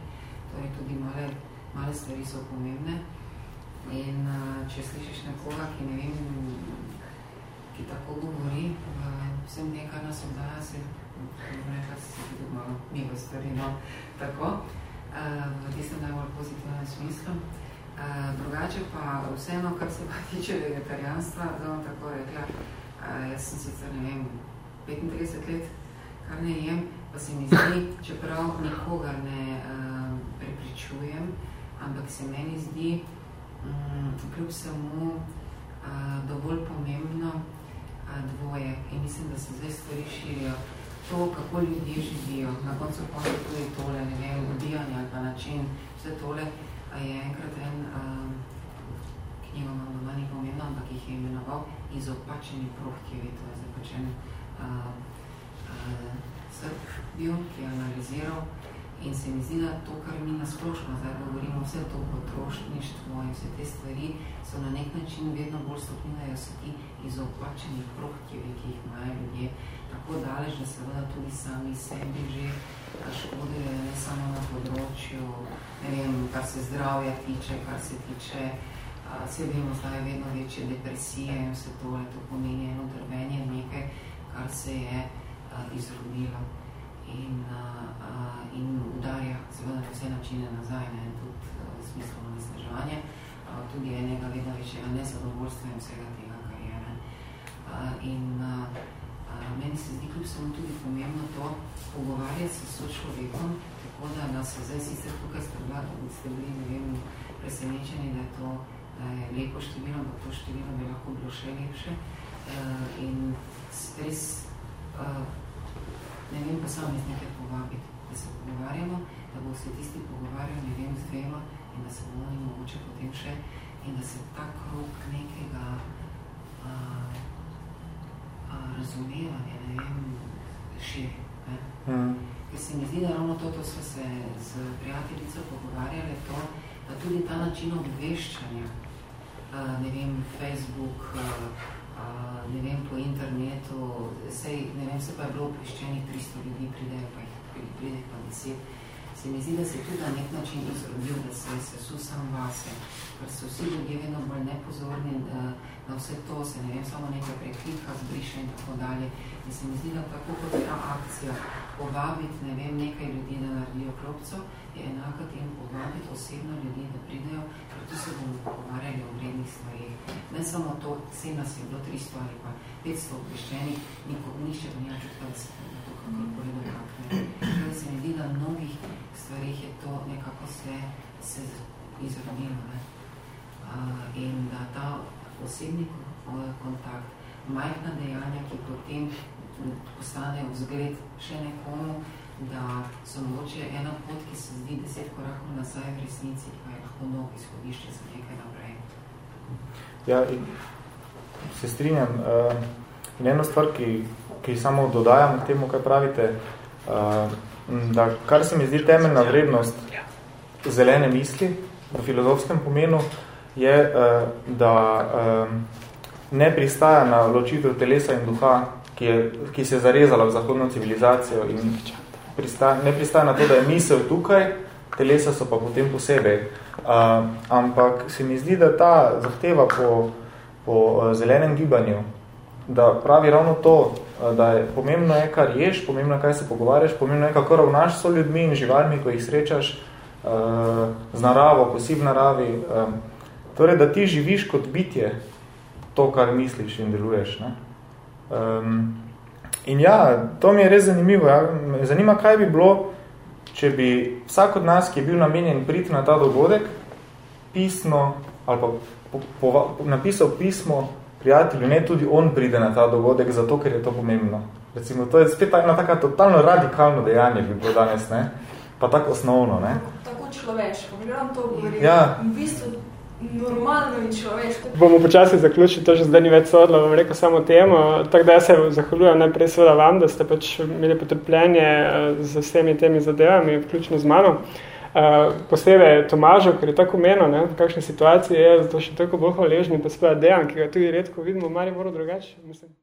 Torej tudi male male stvari so pomembne. In uh, če slišiš nekoga, ki ne vem, ki tako govori, uh, vsem nekaj nas obdaja, se nekaj se tudi malo mimo stvari, no, tako, uh, v tistem najbolj pozitivnem smislu. Uh, drugače pa vseeno, kar se pa tiče vegetarijanstva, bom tako rekla, uh, jaz sem sicer, ne vem, 35 let, kar ne jem, pa se mi zdi, čeprav nikogar ne uh, prepričujem, ampak se meni zdi, um, kljub samo uh, dovolj pomembno uh, dvoje in mislim, da se zdaj stvari širijo. To, kako ljudje živijo, na koncu konca tudi tole, ne vem, ubijanje ali pa način, vse tole, je enkrat en uh, knjigo imam doma ni pomembno, ampak jih je imenoval izopačeni prohtjevi, to je zapačen uh, uh, srb bil, ki je analiziral in se mi zdi, da to, kar mi nasplošno zdaj govorimo, vse to potrošništvo in vse te stvari, so na nek način vedno bolj stopnjajo se ti izopačeni prohtjevi, ki jih imajo ljudje, tako daleč, da seveda tudi sami sebi že škodijo, ne samo na področju, ne vem, kar se zdravja tiče, kar se tiče, vse vemo, zdaj je vedno večje depresije in vse tole, to pomeni eno drvenje nekaj, kar se je a, izrodilo. In, a, a, in udarja seveda vse načine nazaj, ne, tudi v smislu nasneževanja, tudi enega vedno večjega nezadovoljstva in vsega tega, kar je. Ne. A, in a, a, meni se zdi kljub samo tudi pomembno to pogovarjati se s človekom, tako da nas se zdaj sicer tukaj ste bili, ne vem, presenečeni, da je to da je lepo število, ampak to število bi lahko bilo še lepše. Uh, in res, uh, ne vem, pa sami z nekaj povabiti, da se pogovarjamo, da bo se tisti pogovarjal, ne vem, z dvema in da se bomo oni mogoče potem še in da se ta krok nekega uh, uh, razumevanja, ne vem, širi. Ne? Mm. Ker se mi zdi, da ravno to, to smo se z prijateljico pogovarjali, to, da tudi ta način obveščanja, ne vem, Facebook, ne vem, po internetu, sej, ne vem, se pa je bilo obveščenih 300 ljudi, pridejo pa jih pride pa 10, se mi zdi, da se tudi na nek način izrodil, da se je sam vase, ker so vsi ljudje vedno bolj nepozorni da, na vse to, se ne vem, samo nekaj preklika, zbriše in tako dalje. In se mi zdi, da tako kot ta akcija povabiti, ne vem, nekaj ljudi, da naredijo klopco, je enaka tem povabiti osebno ljudi, da pridejo, ker tu se bomo pogovarjali o vrednih stvarih. Ne samo to, vse nas je bilo 300 ali pa 500 obveščenih, niko, nišče pa nija čutka, da se kako povedo kakne. Kaj se mi zdi, da v mnogih stvarih je to nekako se, se izrodilo. Ne? Uh, in da ta osebni kontakt, majhna dejanja, ki potem postanejo vzgled še nekomu, da so mogoče ena pot, ki se zdi deset korakov nazaj v resnici, pa je lahko mnogo izhodišče za nekaj naprej. Ja, in se strinjam. Uh, in eno stvar, ki, ki samo dodajam temu, kaj pravite, uh, da kar se mi zdi temeljna vrednost zelene misli v filozofskem pomenu, je, uh, da uh, ne pristaja na ločitev telesa in duha, ki, je, ki se je zarezala v zahodno civilizacijo in prista, ne pristaja na to, da je misel tukaj, telesa so pa potem posebej. Uh, ampak se mi zdi, da ta zahteva po, po zelenem gibanju, da pravi ravno to, uh, da je pomembno je, kar ješ, pomembno je, kaj se pogovarjaš, pomembno je, kako ravnaš so ljudmi in živalmi, ko jih srečaš, uh, z naravo, ko si v naravi. Um, torej, da ti živiš kot bitje to, kar misliš in deluješ. Ne? In ja, to mi je res zanimivo. Ja. Me zanima, kaj bi bilo, če bi vsak od nas, ki je bil namenjen priti na ta dogodek, pisno ali pa po, po, po, napisal pismo prijatelju, ne tudi on pride na ta dogodek, zato ker je to pomembno. Recimo, to je spet ena taka totalno radikalno dejanje bi bilo danes, ne? pa tako osnovno. Ne? Tako človeško, gledam to govorim. Ja. V bistvu normalno in človeško. Bomo počasi zaključili, to že zdaj ni več sodlo, bom rekel samo temo. Tako da jaz se zahvaljujem najprej seveda vam, da ste pač imeli potrpljenje z vsemi temi zadevami, vključno z mano. Uh, posebej Tomažo, ker je tako menil, ne, v kakšni situaciji je, zato še tako bolj hvaležni, pa seveda dejan, ki ga tudi redko vidimo, malo drugače, mislim.